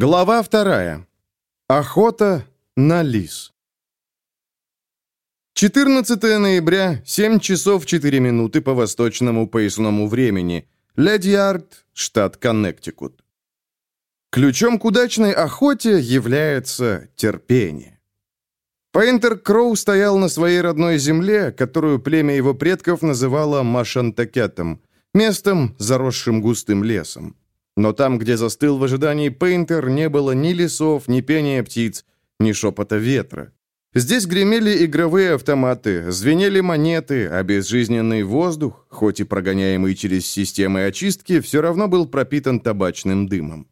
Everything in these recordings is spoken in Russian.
Глава вторая. Охота на лис. 14 ноября, 7 часов 4 минуты по восточному поясному времени. Ледьярд, штат Коннектикут. Ключом к удачной охоте является терпение. Пейнтер Кроу стоял на своей родной земле, которую племя его предков называло Машантакетом, местом, заросшим густым лесом. Но там, где застыл в ожидании Пейнтер, не было ни лесов, ни пения птиц, ни шепота ветра. Здесь гремели игровые автоматы, звенели монеты, а безжизненный воздух, хоть и прогоняемый через системы очистки, все равно был пропитан табачным дымом.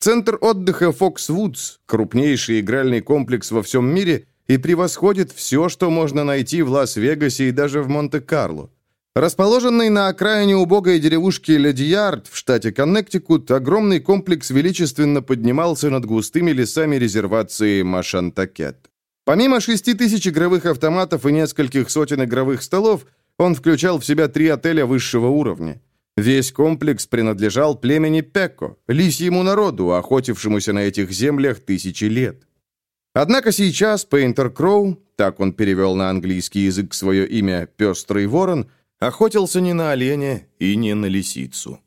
Центр отдыха Фоксвудс, крупнейший игральный комплекс во всем мире, и превосходит все, что можно найти в Лас-Вегасе и даже в Монте-Карло. Расположенный на окраине убогой деревушки Ледиярд в штате Коннектикут, огромный комплекс величественно поднимался над густыми лесами резервации Машантакет. Помимо шести тысяч игровых автоматов и нескольких сотен игровых столов, он включал в себя три отеля высшего уровня. Весь комплекс принадлежал племени Пекко, лисьему народу, охотившемуся на этих землях тысячи лет. Однако сейчас Пейнтер Кроу, так он перевел на английский язык свое имя «Пестрый ворон», охотился не на оленя и не на лисицу.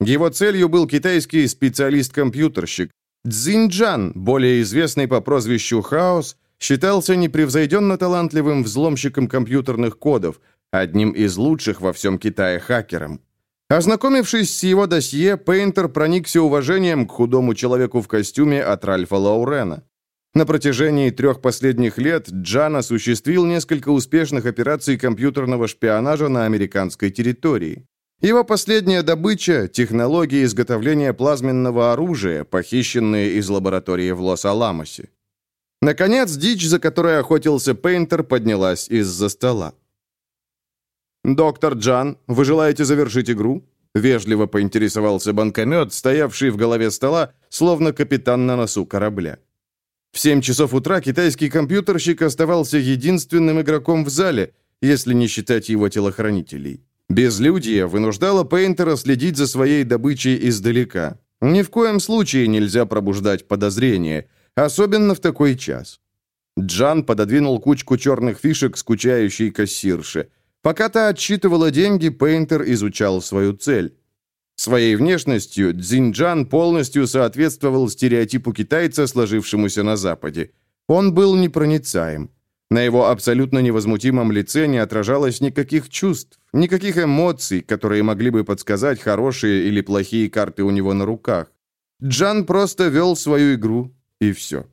Его целью был китайский специалист-компьютерщик. Цзиньджан, более известный по прозвищу Хаос, считался непревзойденно талантливым взломщиком компьютерных кодов, одним из лучших во всем Китае хакером. Ознакомившись с его досье, Пейнтер проникся уважением к худому человеку в костюме от Ральфа Лаурена. На протяжении трех последних лет Джан осуществил несколько успешных операций компьютерного шпионажа на американской территории. Его последняя добыча – технологии изготовления плазменного оружия, похищенные из лаборатории в Лос-Аламосе. Наконец, дичь, за которой охотился Пейнтер, поднялась из-за стола. «Доктор Джан, вы желаете завершить игру?» Вежливо поинтересовался банкомет, стоявший в голове стола, словно капитан на носу корабля. В 7 часов утра китайский компьютерщик оставался единственным игроком в зале, если не считать его телохранителей. Безлюдье вынуждало Пейнтера следить за своей добычей издалека. Ни в коем случае нельзя пробуждать подозрения, особенно в такой час. Джан пододвинул кучку черных фишек скучающей кассирше. Пока та отсчитывала деньги, Пейнтер изучал свою цель. Своей внешностью Цзиньджан полностью соответствовал стереотипу китайца, сложившемуся на Западе. Он был непроницаем. На его абсолютно невозмутимом лице не отражалось никаких чувств, никаких эмоций, которые могли бы подсказать, хорошие или плохие карты у него на руках. Джан просто вел свою игру, и все.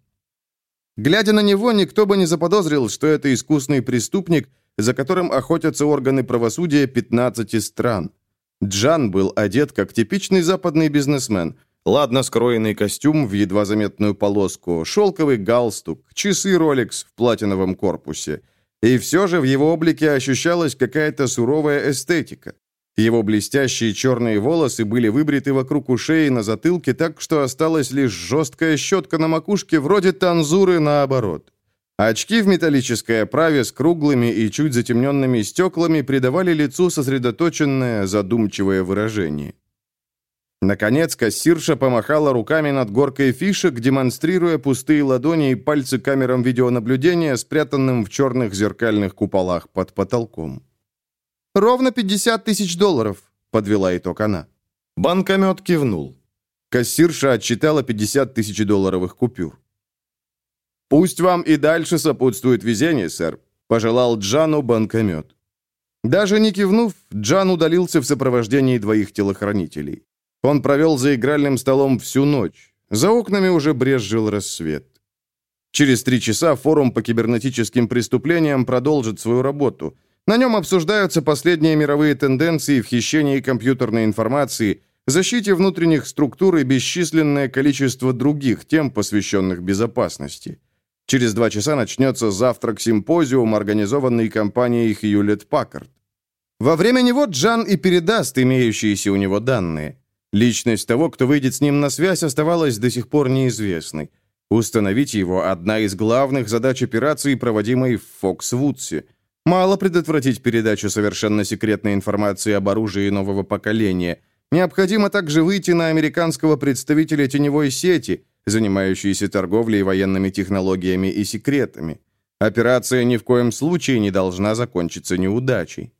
Глядя на него, никто бы не заподозрил, что это искусный преступник, за которым охотятся органы правосудия 15 стран. Джан был одет как типичный западный бизнесмен. Ладно скроенный костюм в едва заметную полоску, шелковый галстук, часы Rolex в платиновом корпусе. И все же в его облике ощущалась какая-то суровая эстетика. Его блестящие черные волосы были выбриты вокруг ушей и на затылке так, что осталась лишь жесткая щетка на макушке, вроде танзуры наоборот. Очки в металлической оправе с круглыми и чуть затемненными стеклами придавали лицу сосредоточенное, задумчивое выражение. Наконец, кассирша помахала руками над горкой фишек, демонстрируя пустые ладони и пальцы камерам видеонаблюдения, спрятанным в черных зеркальных куполах под потолком. «Ровно 50 тысяч долларов», — подвела итог она. Банкомет кивнул. Кассирша отчитала 50 тысяч долларовых купюр. «Пусть вам и дальше сопутствует везение, сэр», — пожелал Джану банкомет. Даже не кивнув, Джан удалился в сопровождении двоих телохранителей. Он провел за игральным столом всю ночь. За окнами уже брезжил рассвет. Через три часа форум по кибернетическим преступлениям продолжит свою работу. На нем обсуждаются последние мировые тенденции в хищении компьютерной информации, защите внутренних структур и бесчисленное количество других тем, посвященных безопасности. Через два часа начнется завтрак-симпозиум, организованный компанией Хьюлет-Паккард. Во время него Джан и передаст имеющиеся у него данные. Личность того, кто выйдет с ним на связь, оставалась до сих пор неизвестной. Установить его – одна из главных задач операции, проводимой в Фоксвудсе. Мало предотвратить передачу совершенно секретной информации об оружии нового поколения. Необходимо также выйти на американского представителя теневой сети, занимающейся торговлей военными технологиями и секретами. Операция ни в коем случае не должна закончиться неудачей.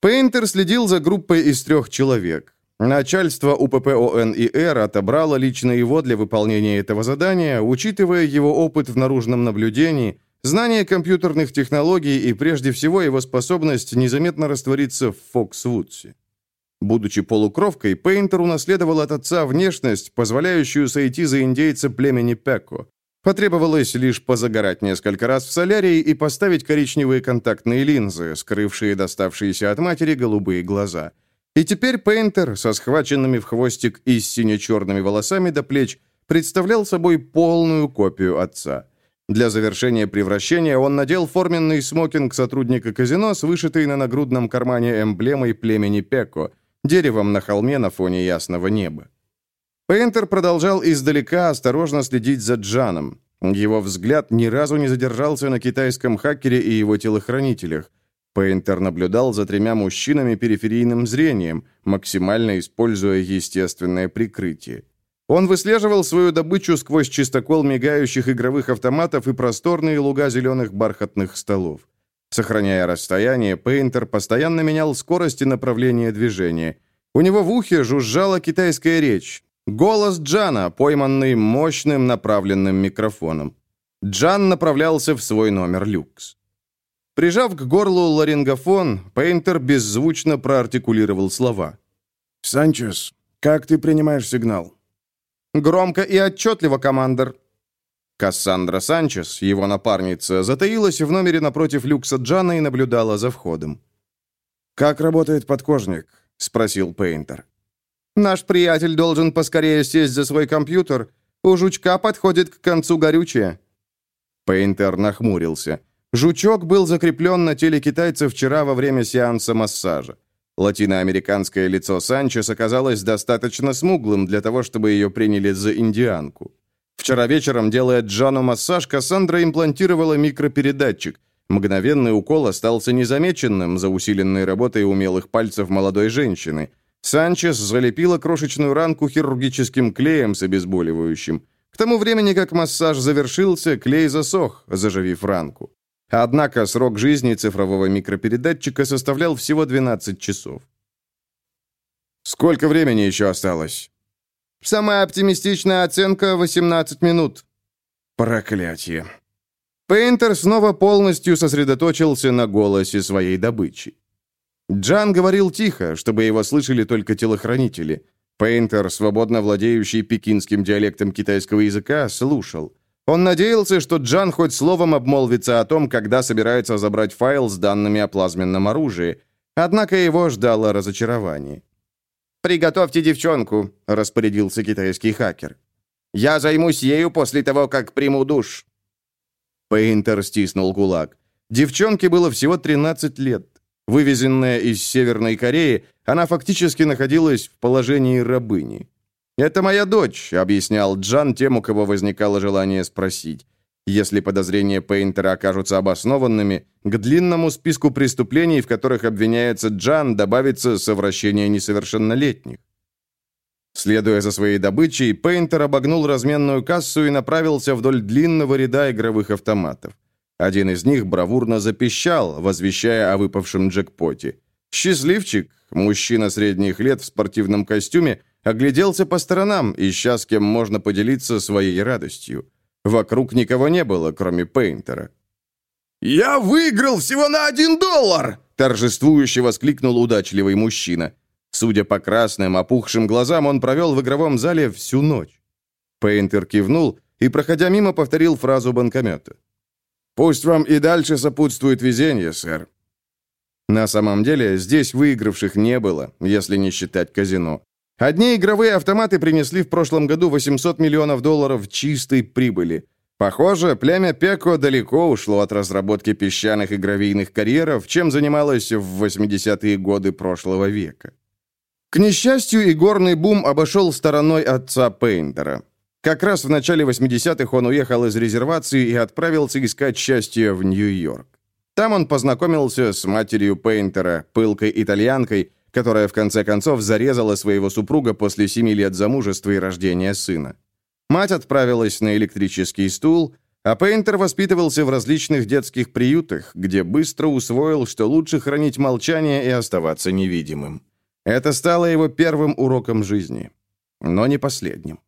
Пейнтер следил за группой из трех человек. Начальство УПП ОНИР отобрало лично его для выполнения этого задания, учитывая его опыт в наружном наблюдении, знание компьютерных технологий и, прежде всего, его способность незаметно раствориться в Фоксвудсе. Будучи полукровкой, Пейнтер унаследовал от отца внешность, позволяющую сойти за индейца племени Пеко. Потребовалось лишь позагорать несколько раз в солярии и поставить коричневые контактные линзы, скрывшие доставшиеся от матери голубые глаза. И теперь Пейнтер, со схваченными в хвостик и с сине-черными волосами до плеч, представлял собой полную копию отца. Для завершения превращения он надел форменный смокинг сотрудника казино с вышитой на нагрудном кармане эмблемой племени Пеко – деревом на холме на фоне ясного неба. Пейнтер продолжал издалека осторожно следить за Джаном. Его взгляд ни разу не задержался на китайском хакере и его телохранителях. Пейнтер наблюдал за тремя мужчинами периферийным зрением, максимально используя естественное прикрытие. Он выслеживал свою добычу сквозь чистокол мигающих игровых автоматов и просторные луга зеленых бархатных столов. Сохраняя расстояние, Пейнтер постоянно менял скорость и направление движения. У него в ухе жужжала китайская речь. Голос Джана, пойманный мощным направленным микрофоном. Джан направлялся в свой номер люкс. Прижав к горлу ларингофон, Пейнтер беззвучно проартикулировал слова. «Санчес, как ты принимаешь сигнал?» «Громко и отчетливо, командор», Кассандра Санчес, его напарница, затаилась в номере напротив люкса Джана и наблюдала за входом. «Как работает подкожник?» — спросил Пейнтер. «Наш приятель должен поскорее сесть за свой компьютер. У жучка подходит к концу горючее». Пейнтер нахмурился. Жучок был закреплен на теле китайца вчера во время сеанса массажа. Латиноамериканское лицо Санчес оказалось достаточно смуглым для того, чтобы ее приняли за индианку. Вчера вечером, делая Джану массаж, Кассандра имплантировала микропередатчик. Мгновенный укол остался незамеченным за усиленной работой умелых пальцев молодой женщины. Санчес залепила крошечную ранку хирургическим клеем с обезболивающим. К тому времени, как массаж завершился, клей засох, заживив ранку. Однако срок жизни цифрового микропередатчика составлял всего 12 часов. «Сколько времени еще осталось?» Самая оптимистичная оценка — 18 минут». Проклятие. Пейнтер снова полностью сосредоточился на голосе своей добычи. Джан говорил тихо, чтобы его слышали только телохранители. Пейнтер, свободно владеющий пекинским диалектом китайского языка, слушал. Он надеялся, что Джан хоть словом обмолвится о том, когда собирается забрать файл с данными о плазменном оружии. Однако его ждало разочарование. «Приготовьте девчонку», — распорядился китайский хакер. «Я займусь ею после того, как приму душ». Пейнтер стиснул кулак. Девчонке было всего 13 лет. Вывезенная из Северной Кореи, она фактически находилась в положении рабыни. «Это моя дочь», — объяснял Джан тем, у кого возникало желание спросить. Если подозрения Пейнтера окажутся обоснованными, к длинному списку преступлений, в которых обвиняется Джан, добавится совращение несовершеннолетних. Следуя за своей добычей, Пейнтер обогнул разменную кассу и направился вдоль длинного ряда игровых автоматов. Один из них бравурно запищал, возвещая о выпавшем джекпоте. Счастливчик, мужчина средних лет в спортивном костюме, огляделся по сторонам, ища с кем можно поделиться своей радостью. Вокруг никого не было, кроме Пейнтера. «Я выиграл всего на один доллар!» торжествующе воскликнул удачливый мужчина. Судя по красным, опухшим глазам, он провел в игровом зале всю ночь. Пейнтер кивнул и, проходя мимо, повторил фразу банкомета. «Пусть вам и дальше сопутствует везение, сэр». На самом деле, здесь выигравших не было, если не считать казино. Одни игровые автоматы принесли в прошлом году 800 миллионов долларов чистой прибыли. Похоже, племя Пеко далеко ушло от разработки песчаных и гравийных карьеров, чем занималось в 80-е годы прошлого века. К несчастью, игорный бум обошел стороной отца Пейнтера. Как раз в начале 80-х он уехал из резервации и отправился искать счастье в Нью-Йорк. Там он познакомился с матерью Пейнтера, пылкой итальянкой, которая в конце концов зарезала своего супруга после семи лет замужества и рождения сына. Мать отправилась на электрический стул, а Пейнтер воспитывался в различных детских приютах, где быстро усвоил, что лучше хранить молчание и оставаться невидимым. Это стало его первым уроком жизни, но не последним.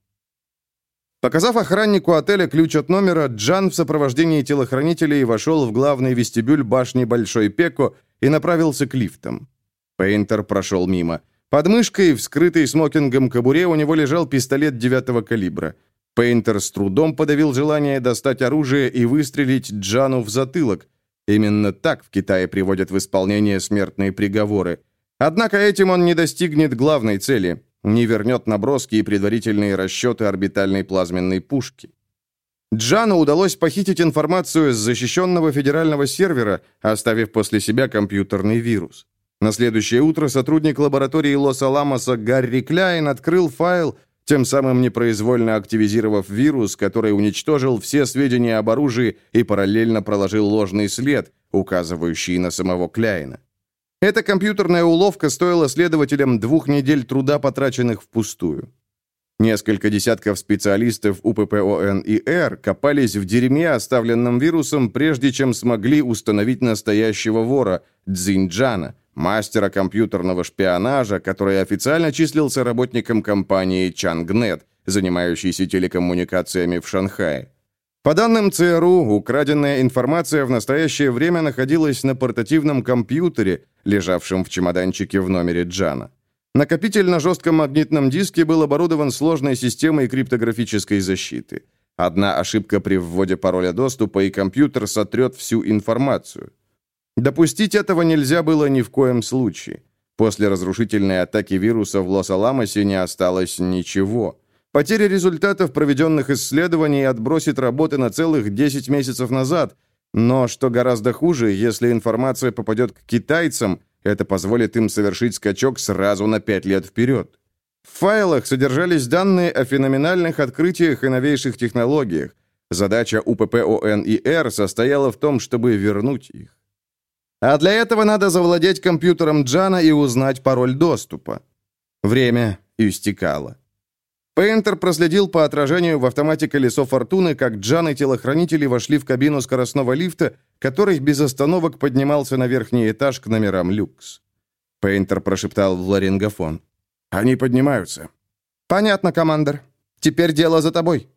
Показав охраннику отеля ключ от номера, Джан в сопровождении телохранителей вошел в главный вестибюль башни Большой Пеко и направился к лифтам. Пейнтер прошел мимо. Под мышкой, вскрытой смокингом кобуре, у него лежал пистолет девятого калибра. Пейнтер с трудом подавил желание достать оружие и выстрелить Джану в затылок. Именно так в Китае приводят в исполнение смертные приговоры. Однако этим он не достигнет главной цели – не вернет наброски и предварительные расчеты орбитальной плазменной пушки. Джану удалось похитить информацию с защищенного федерального сервера, оставив после себя компьютерный вирус. На следующее утро сотрудник лаборатории Лос-Аламоса Гарри Кляйн открыл файл, тем самым непроизвольно активизировав вирус, который уничтожил все сведения об оружии и параллельно проложил ложный след, указывающий на самого Кляйна. Эта компьютерная уловка стоила следователям двух недель труда, потраченных впустую. Несколько десятков специалистов УППОН и Р копались в дерьме, оставленном вирусом, прежде чем смогли установить настоящего вора, Цзиньджана, мастера компьютерного шпионажа, который официально числился работником компании Чангнет, занимающейся телекоммуникациями в Шанхае. По данным ЦРУ, украденная информация в настоящее время находилась на портативном компьютере, лежавшем в чемоданчике в номере Джана. Накопитель на жестком магнитном диске был оборудован сложной системой криптографической защиты. Одна ошибка при вводе пароля доступа, и компьютер сотрет всю информацию. Допустить этого нельзя было ни в коем случае. После разрушительной атаки вируса в Лос-Аламосе не осталось ничего – Потеря результатов проведенных исследований отбросит работы на целых 10 месяцев назад, но, что гораздо хуже, если информация попадет к китайцам, это позволит им совершить скачок сразу на 5 лет вперед. В файлах содержались данные о феноменальных открытиях и новейших технологиях. Задача УППОН и Р состояла в том, чтобы вернуть их. А для этого надо завладеть компьютером Джана и узнать пароль доступа. Время истекало. Пейнтер проследил по отражению в автомате колесо фортуны, как Джан и телохранители вошли в кабину скоростного лифта, который без остановок поднимался на верхний этаж к номерам люкс. Пейнтер прошептал в ларингофон. «Они поднимаются». «Понятно, командир. Теперь дело за тобой».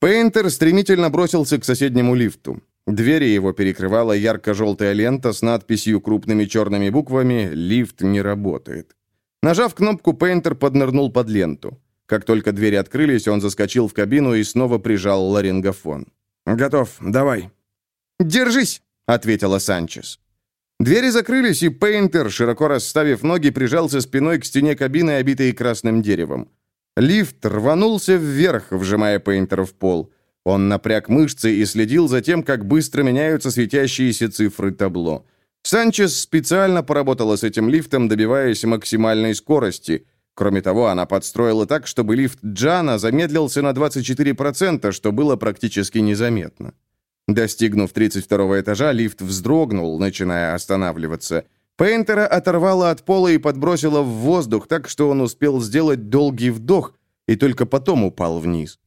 Пейнтер стремительно бросился к соседнему лифту. Двери его перекрывала ярко-желтая лента с надписью крупными черными буквами «Лифт не работает». Нажав кнопку, Пейнтер поднырнул под ленту. Как только двери открылись, он заскочил в кабину и снова прижал ларингофон. «Готов, давай». «Держись», — ответила Санчес. Двери закрылись, и Пейнтер, широко расставив ноги, прижался спиной к стене кабины, обитой красным деревом. Лифт рванулся вверх, вжимая Пейнтера в пол. Он напряг мышцы и следил за тем, как быстро меняются светящиеся цифры табло. Санчес специально поработала с этим лифтом, добиваясь максимальной скорости. Кроме того, она подстроила так, чтобы лифт Джана замедлился на 24%, что было практически незаметно. Достигнув 32 этажа, лифт вздрогнул, начиная останавливаться. Пейнтера оторвала от пола и подбросила в воздух так, что он успел сделать долгий вдох и только потом упал вниз.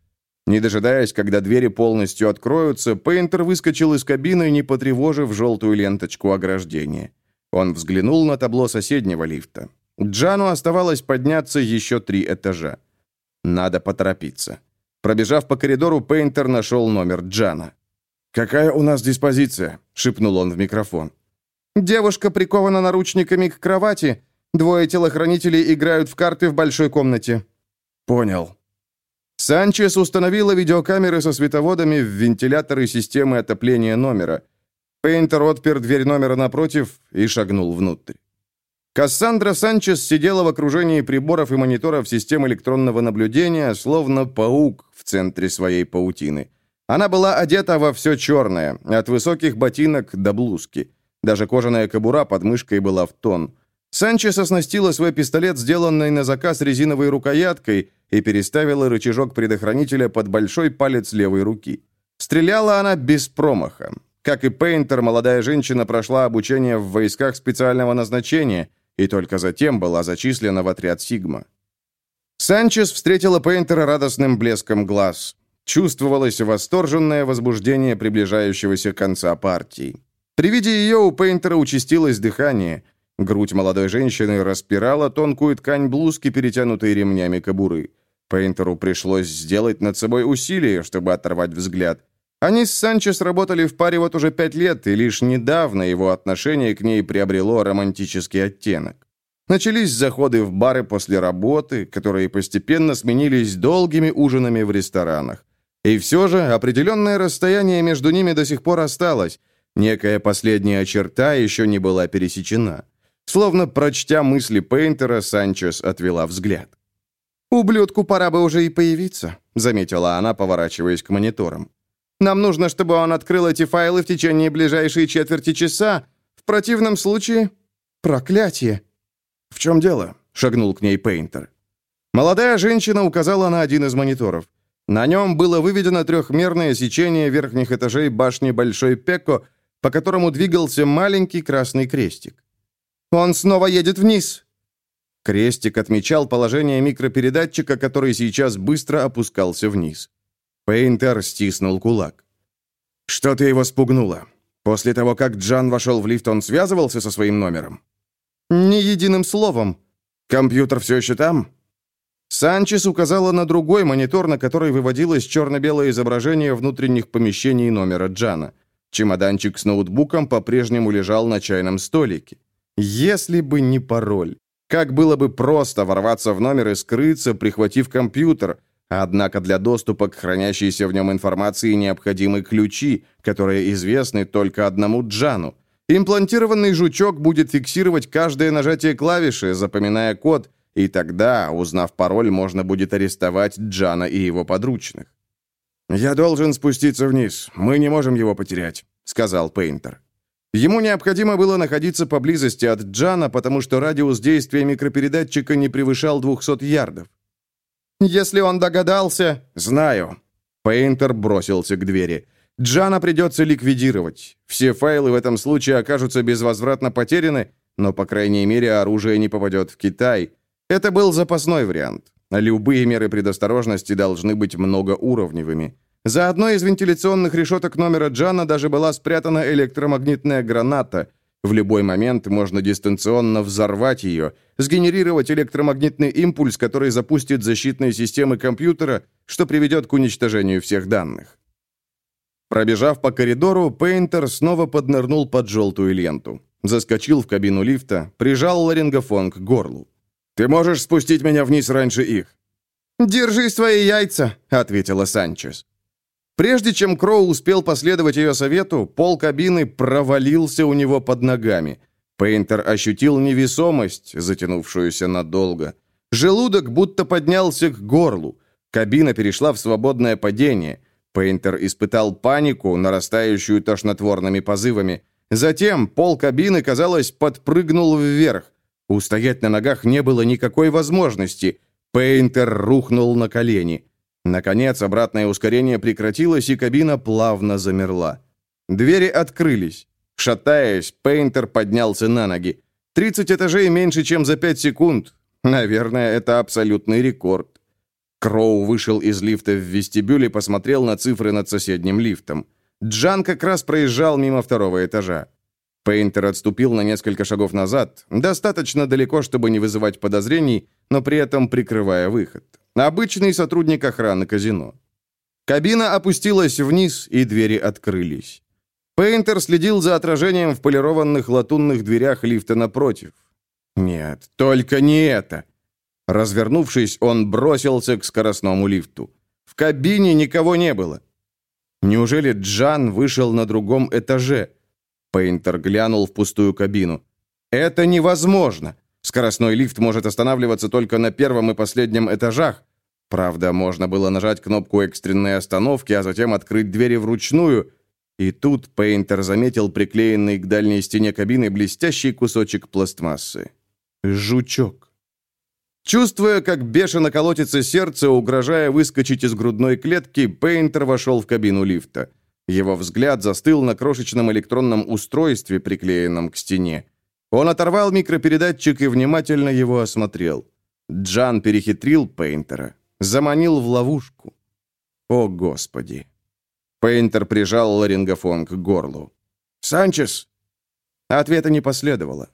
Не дожидаясь, когда двери полностью откроются, Пейнтер выскочил из кабины, не потревожив желтую ленточку ограждения. Он взглянул на табло соседнего лифта. Джану оставалось подняться еще три этажа. Надо поторопиться. Пробежав по коридору, Пейнтер нашел номер Джана. «Какая у нас диспозиция?» — шепнул он в микрофон. «Девушка прикована наручниками к кровати. Двое телохранителей играют в карты в большой комнате». «Понял», Санчес установила видеокамеры со световодами в вентиляторы системы отопления номера. Пейнтер отпер дверь номера напротив и шагнул внутрь. Кассандра Санчес сидела в окружении приборов и мониторов систем электронного наблюдения, словно паук в центре своей паутины. Она была одета во все черное, от высоких ботинок до блузки. Даже кожаная кобура под мышкой была в тон. Санчес оснастила свой пистолет, сделанный на заказ резиновой рукояткой, и переставила рычажок предохранителя под большой палец левой руки. Стреляла она без промаха. Как и Пейнтер, молодая женщина прошла обучение в войсках специального назначения, и только затем была зачислена в отряд «Сигма». Санчес встретила Пейнтера радостным блеском глаз. Чувствовалось восторженное возбуждение приближающегося конца партии. При виде ее у Пейнтера участилось дыхание. Грудь молодой женщины распирала тонкую ткань блузки, перетянутой ремнями кобуры. Пейнтеру пришлось сделать над собой усилие, чтобы оторвать взгляд. Они с Санчес работали в паре вот уже пять лет, и лишь недавно его отношение к ней приобрело романтический оттенок. Начались заходы в бары после работы, которые постепенно сменились долгими ужинами в ресторанах. И все же определенное расстояние между ними до сих пор осталось. Некая последняя черта еще не была пересечена. Словно прочтя мысли Пейнтера, Санчес отвела взгляд. «Ублюдку пора бы уже и появиться», — заметила она, поворачиваясь к мониторам. Нам нужно, чтобы он открыл эти файлы в течение ближайшей четверти часа. В противном случае... Проклятие!» «В чем дело?» — шагнул к ней Пейнтер. Молодая женщина указала на один из мониторов. На нем было выведено трехмерное сечение верхних этажей башни Большой Пекко, по которому двигался маленький красный крестик. «Он снова едет вниз!» Крестик отмечал положение микропередатчика, который сейчас быстро опускался вниз. Пейнтер стиснул кулак. «Что-то его спугнуло. После того, как Джан вошел в лифт, он связывался со своим номером?» «Ни единым словом. Компьютер все еще там?» Санчес указала на другой монитор, на который выводилось черно-белое изображение внутренних помещений номера Джана. Чемоданчик с ноутбуком по-прежнему лежал на чайном столике. Если бы не пароль. Как было бы просто ворваться в номер и скрыться, прихватив компьютер, Однако для доступа к хранящейся в нем информации необходимы ключи, которые известны только одному Джану. Имплантированный жучок будет фиксировать каждое нажатие клавиши, запоминая код, и тогда, узнав пароль, можно будет арестовать Джана и его подручных. «Я должен спуститься вниз. Мы не можем его потерять», — сказал Пейнтер. Ему необходимо было находиться поблизости от Джана, потому что радиус действия микропередатчика не превышал 200 ярдов. Если он догадался...» «Знаю». Пейнтер бросился к двери. Джана придется ликвидировать. Все файлы в этом случае окажутся безвозвратно потеряны, но, по крайней мере, оружие не попадет в Китай. Это был запасной вариант. Любые меры предосторожности должны быть многоуровневыми. За одной из вентиляционных решеток номера Джана даже была спрятана электромагнитная граната — в любой момент можно дистанционно взорвать ее, сгенерировать электромагнитный импульс, который запустит защитные системы компьютера, что приведет к уничтожению всех данных. Пробежав по коридору, Пейнтер снова поднырнул под желтую ленту. Заскочил в кабину лифта, прижал ларингофон к горлу. «Ты можешь спустить меня вниз раньше их?» «Держи свои яйца», — ответила Санчес. Прежде чем Кроу успел последовать ее совету, пол кабины провалился у него под ногами. Пейнтер ощутил невесомость, затянувшуюся надолго. Желудок будто поднялся к горлу. Кабина перешла в свободное падение. Пейнтер испытал панику, нарастающую тошнотворными позывами. Затем пол кабины, казалось, подпрыгнул вверх. Устоять на ногах не было никакой возможности. Пейнтер рухнул на колени. Наконец, обратное ускорение прекратилось, и кабина плавно замерла. Двери открылись. Шатаясь, Пейнтер поднялся на ноги. 30 этажей меньше, чем за 5 секунд. Наверное, это абсолютный рекорд. Кроу вышел из лифта в вестибюль и посмотрел на цифры над соседним лифтом. Джан как раз проезжал мимо второго этажа. Пейнтер отступил на несколько шагов назад, достаточно далеко, чтобы не вызывать подозрений, но при этом прикрывая выход. Обычный сотрудник охраны казино. Кабина опустилась вниз, и двери открылись. Пейнтер следил за отражением в полированных латунных дверях лифта напротив. Нет, только не это. Развернувшись, он бросился к скоростному лифту. В кабине никого не было. Неужели Джан вышел на другом этаже? Пейнтер глянул в пустую кабину. Это невозможно. Скоростной лифт может останавливаться только на первом и последнем этажах. Правда, можно было нажать кнопку экстренной остановки, а затем открыть двери вручную. И тут Пейнтер заметил приклеенный к дальней стене кабины блестящий кусочек пластмассы. Жучок. Чувствуя, как бешено колотится сердце, угрожая выскочить из грудной клетки, Пейнтер вошел в кабину лифта. Его взгляд застыл на крошечном электронном устройстве, приклеенном к стене. Он оторвал микропередатчик и внимательно его осмотрел. Джан перехитрил Пейнтера, заманил в ловушку. О, Господи! Пейнтер прижал ларингофон к горлу. «Санчес!» Ответа не последовало.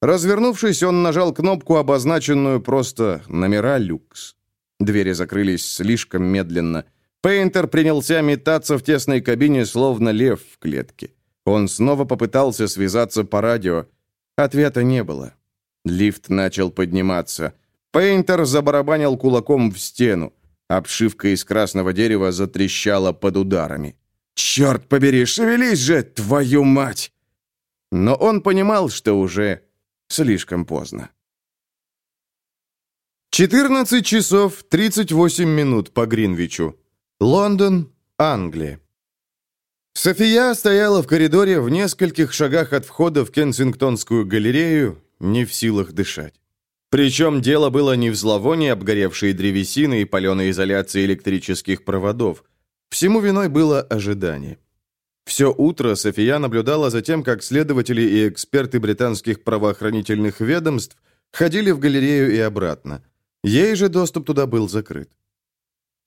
Развернувшись, он нажал кнопку, обозначенную просто «Номера люкс». Двери закрылись слишком медленно. Пейнтер принялся метаться в тесной кабине, словно лев в клетке. Он снова попытался связаться по радио. Ответа не было. Лифт начал подниматься. Пейнтер забарабанил кулаком в стену. Обшивка из красного дерева затрещала под ударами. «Черт побери, шевелись же, твою мать!» Но он понимал, что уже слишком поздно. 14 часов 38 минут по Гринвичу. Лондон, Англия. София стояла в коридоре в нескольких шагах от входа в Кенсингтонскую галерею, не в силах дышать. Причем дело было не в зловонии обгоревшей древесины и паленой изоляции электрических проводов. Всему виной было ожидание. Все утро София наблюдала за тем, как следователи и эксперты британских правоохранительных ведомств ходили в галерею и обратно. Ей же доступ туда был закрыт.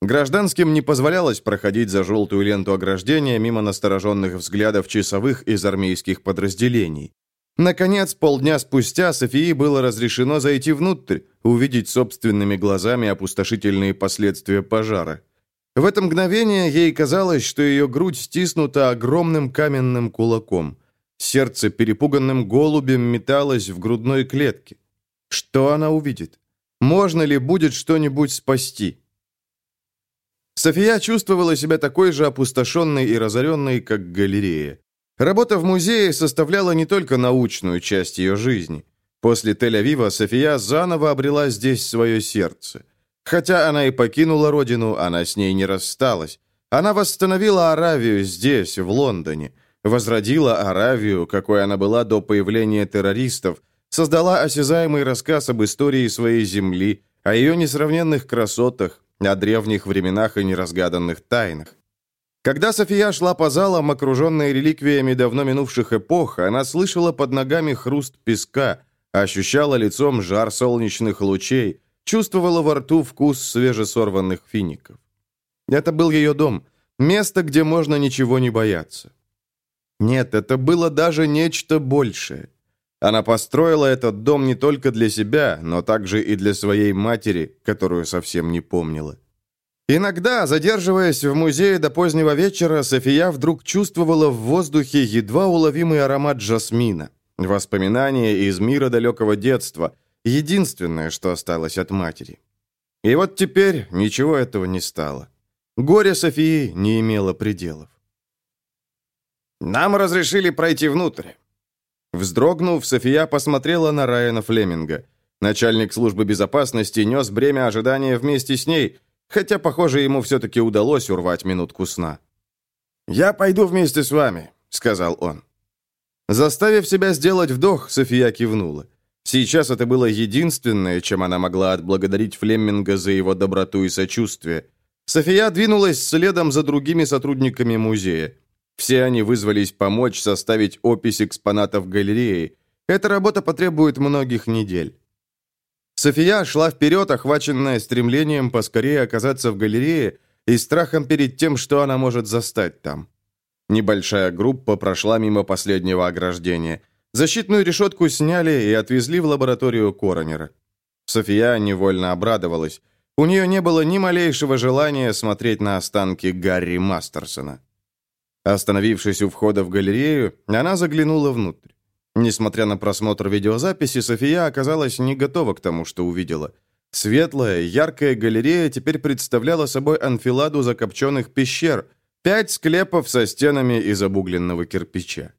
Гражданским не позволялось проходить за желтую ленту ограждения мимо настороженных взглядов часовых из армейских подразделений. Наконец, полдня спустя Софии было разрешено зайти внутрь, увидеть собственными глазами опустошительные последствия пожара. В это мгновение ей казалось, что ее грудь стиснута огромным каменным кулаком. Сердце перепуганным голубем металось в грудной клетке. Что она увидит? Можно ли будет что-нибудь спасти? София чувствовала себя такой же опустошенной и разоренной, как галерея. Работа в музее составляла не только научную часть ее жизни. После Тель-Авива София заново обрела здесь свое сердце. Хотя она и покинула родину, она с ней не рассталась. Она восстановила Аравию здесь, в Лондоне. Возродила Аравию, какой она была до появления террористов. Создала осязаемый рассказ об истории своей земли, о ее несравненных красотах, о древних временах и неразгаданных тайнах. Когда София шла по залам, окруженной реликвиями давно минувших эпох, она слышала под ногами хруст песка, ощущала лицом жар солнечных лучей, чувствовала во рту вкус свежесорванных фиников. Это был ее дом, место, где можно ничего не бояться. Нет, это было даже нечто большее. Она построила этот дом не только для себя, но также и для своей матери, которую совсем не помнила. Иногда, задерживаясь в музее до позднего вечера, София вдруг чувствовала в воздухе едва уловимый аромат жасмина. Воспоминания из мира далекого детства. Единственное, что осталось от матери. И вот теперь ничего этого не стало. Горе Софии не имело пределов. «Нам разрешили пройти внутрь». Вздрогнув, София посмотрела на Райана Флеминга. Начальник службы безопасности нес бремя ожидания вместе с ней, хотя, похоже, ему все-таки удалось урвать минутку сна. «Я пойду вместе с вами», — сказал он. Заставив себя сделать вдох, София кивнула. Сейчас это было единственное, чем она могла отблагодарить Флемминга за его доброту и сочувствие. София двинулась следом за другими сотрудниками музея. Все они вызвались помочь составить опись экспонатов галереи. Эта работа потребует многих недель. София шла вперед, охваченная стремлением поскорее оказаться в галерее и страхом перед тем, что она может застать там. Небольшая группа прошла мимо последнего ограждения. Защитную решетку сняли и отвезли в лабораторию коронера. София невольно обрадовалась. У нее не было ни малейшего желания смотреть на останки Гарри Мастерсона. Остановившись у входа в галерею, она заглянула внутрь. Несмотря на просмотр видеозаписи, София оказалась не готова к тому, что увидела. Светлая, яркая галерея теперь представляла собой анфиладу закопченных пещер, пять склепов со стенами из обугленного кирпича.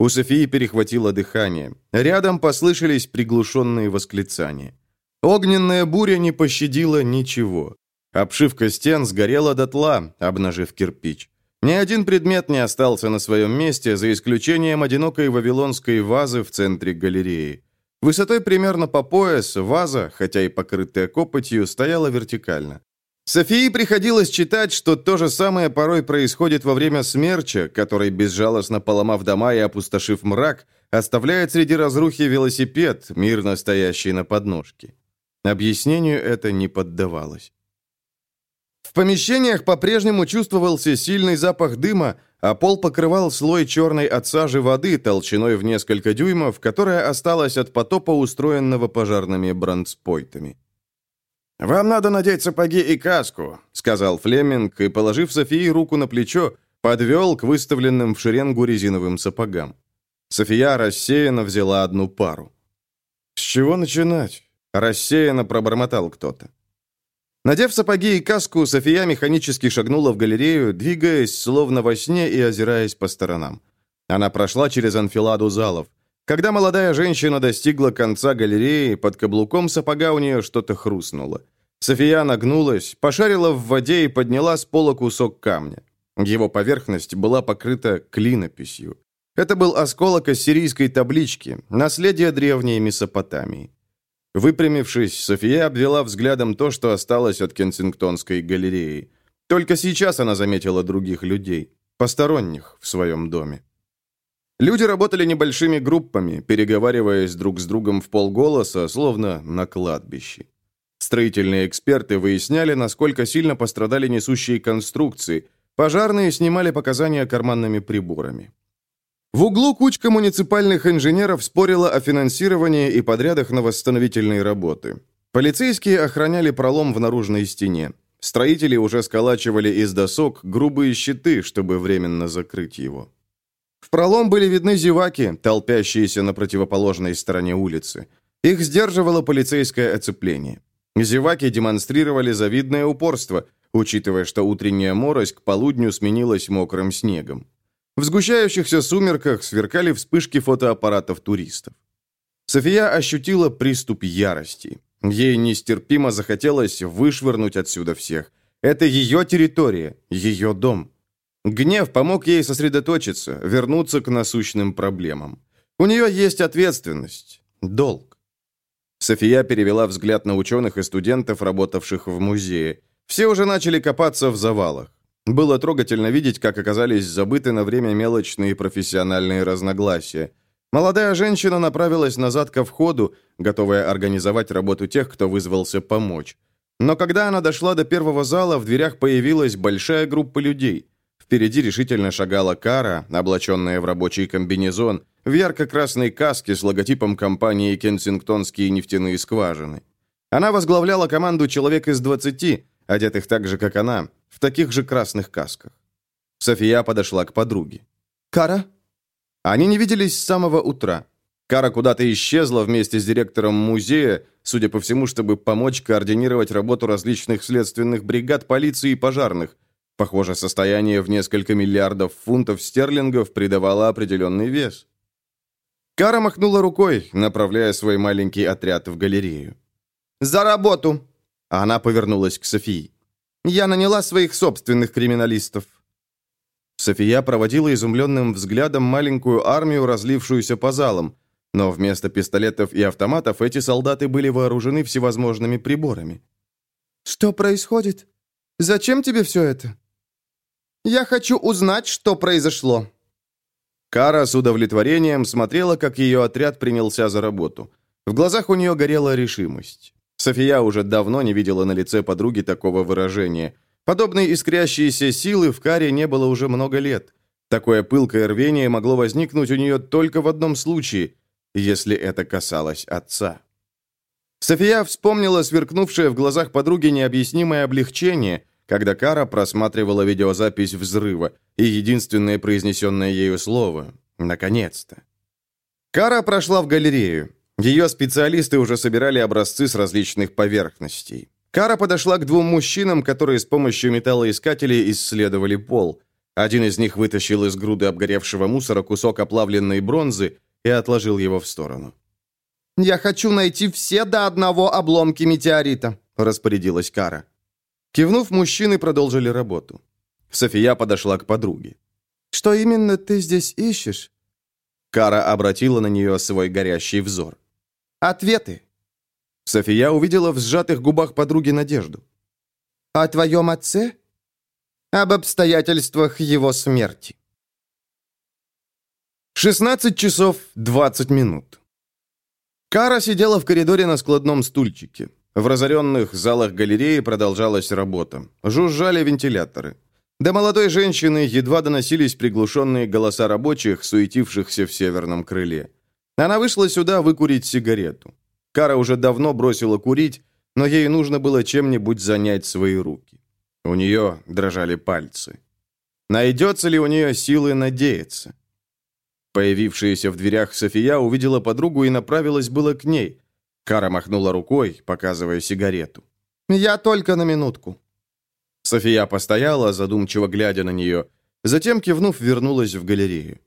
У Софии перехватило дыхание. Рядом послышались приглушенные восклицания. Огненная буря не пощадила ничего. Обшивка стен сгорела дотла, обнажив кирпич. Ни один предмет не остался на своем месте, за исключением одинокой вавилонской вазы в центре галереи. Высотой примерно по пояс ваза, хотя и покрытая копотью, стояла вертикально. Софии приходилось читать, что то же самое порой происходит во время смерча, который, безжалостно поломав дома и опустошив мрак, оставляет среди разрухи велосипед, мирно стоящий на подножке. Объяснению это не поддавалось. Помещениях по-прежнему чувствовался сильный запах дыма, а пол покрывал слой черной от сажи воды толщиной в несколько дюймов, которая осталась от потопа, устроенного пожарными бронспойтами. «Вам надо надеть сапоги и каску», — сказал Флеминг, и, положив Софии руку на плечо, подвел к выставленным в шеренгу резиновым сапогам. София рассеянно взяла одну пару. «С чего начинать?» — рассеянно пробормотал кто-то. Надев сапоги и каску, София механически шагнула в галерею, двигаясь словно во сне и озираясь по сторонам. Она прошла через анфиладу залов. Когда молодая женщина достигла конца галереи, под каблуком сапога у нее что-то хрустнуло. София нагнулась, пошарила в воде и подняла с пола кусок камня. Его поверхность была покрыта клинописью. Это был осколок ассирийской таблички, наследие древней Месопотамии. Выпрямившись, София обвела взглядом то, что осталось от Кенсингтонской галереи. Только сейчас она заметила других людей, посторонних в своем доме. Люди работали небольшими группами, переговариваясь друг с другом в полголоса, словно на кладбище. Строительные эксперты выясняли, насколько сильно пострадали несущие конструкции. Пожарные снимали показания карманными приборами. В углу кучка муниципальных инженеров спорила о финансировании и подрядах на восстановительные работы. Полицейские охраняли пролом в наружной стене. Строители уже сколачивали из досок грубые щиты, чтобы временно закрыть его. В пролом были видны зеваки, толпящиеся на противоположной стороне улицы. Их сдерживало полицейское оцепление. Зеваки демонстрировали завидное упорство, учитывая, что утренняя морось к полудню сменилась мокрым снегом. В сгущающихся сумерках сверкали вспышки фотоаппаратов туристов. София ощутила приступ ярости. Ей нестерпимо захотелось вышвырнуть отсюда всех. Это ее территория, ее дом. Гнев помог ей сосредоточиться, вернуться к насущным проблемам. У нее есть ответственность, долг. София перевела взгляд на ученых и студентов, работавших в музее. Все уже начали копаться в завалах. Было трогательно видеть, как оказались забыты на время мелочные профессиональные разногласия. Молодая женщина направилась назад ко входу, готовая организовать работу тех, кто вызвался помочь. Но когда она дошла до первого зала, в дверях появилась большая группа людей. Впереди решительно шагала Кара, облаченная в рабочий комбинезон, в ярко-красной каске с логотипом компании «Кенсингтонские нефтяные скважины». Она возглавляла команду человек из двадцати, одетых так же, как она, в таких же красных касках. София подошла к подруге. «Кара?» Они не виделись с самого утра. Кара куда-то исчезла вместе с директором музея, судя по всему, чтобы помочь координировать работу различных следственных бригад полиции и пожарных. Похоже, состояние в несколько миллиардов фунтов стерлингов придавало определенный вес. Кара махнула рукой, направляя свой маленький отряд в галерею. «За работу!» Она повернулась к Софии. Я наняла своих собственных криминалистов». София проводила изумленным взглядом маленькую армию, разлившуюся по залам, но вместо пистолетов и автоматов эти солдаты были вооружены всевозможными приборами. «Что происходит? Зачем тебе все это?» «Я хочу узнать, что произошло». Кара с удовлетворением смотрела, как ее отряд принялся за работу. В глазах у нее горела решимость. София уже давно не видела на лице подруги такого выражения. Подобной искрящейся силы в Каре не было уже много лет. Такое пылкое рвение могло возникнуть у нее только в одном случае, если это касалось отца. София вспомнила сверкнувшее в глазах подруги необъяснимое облегчение, когда Кара просматривала видеозапись взрыва и единственное произнесенное ею слово «наконец-то». Кара прошла в галерею. Ее специалисты уже собирали образцы с различных поверхностей. Кара подошла к двум мужчинам, которые с помощью металлоискателей исследовали пол. Один из них вытащил из груды обгоревшего мусора кусок оплавленной бронзы и отложил его в сторону. «Я хочу найти все до одного обломки метеорита», — распорядилась Кара. Кивнув, мужчины продолжили работу. София подошла к подруге. «Что именно ты здесь ищешь?» Кара обратила на нее свой горящий взор. Ответы!» София увидела в сжатых губах подруги надежду. О твоем отце? Об обстоятельствах его смерти. 16 часов 20 минут. Кара сидела в коридоре на складном стульчике. В разоренных залах галереи продолжалась работа. Жужжали вентиляторы. До молодой женщины едва доносились приглушенные голоса рабочих, суетившихся в северном крыле. Она вышла сюда выкурить сигарету. Кара уже давно бросила курить, но ей нужно было чем-нибудь занять свои руки. У нее дрожали пальцы. Найдется ли у нее силы надеяться? Появившаяся в дверях София увидела подругу и направилась было к ней. Кара махнула рукой, показывая сигарету. «Я только на минутку». София постояла, задумчиво глядя на нее, затем, кивнув, вернулась в галерею.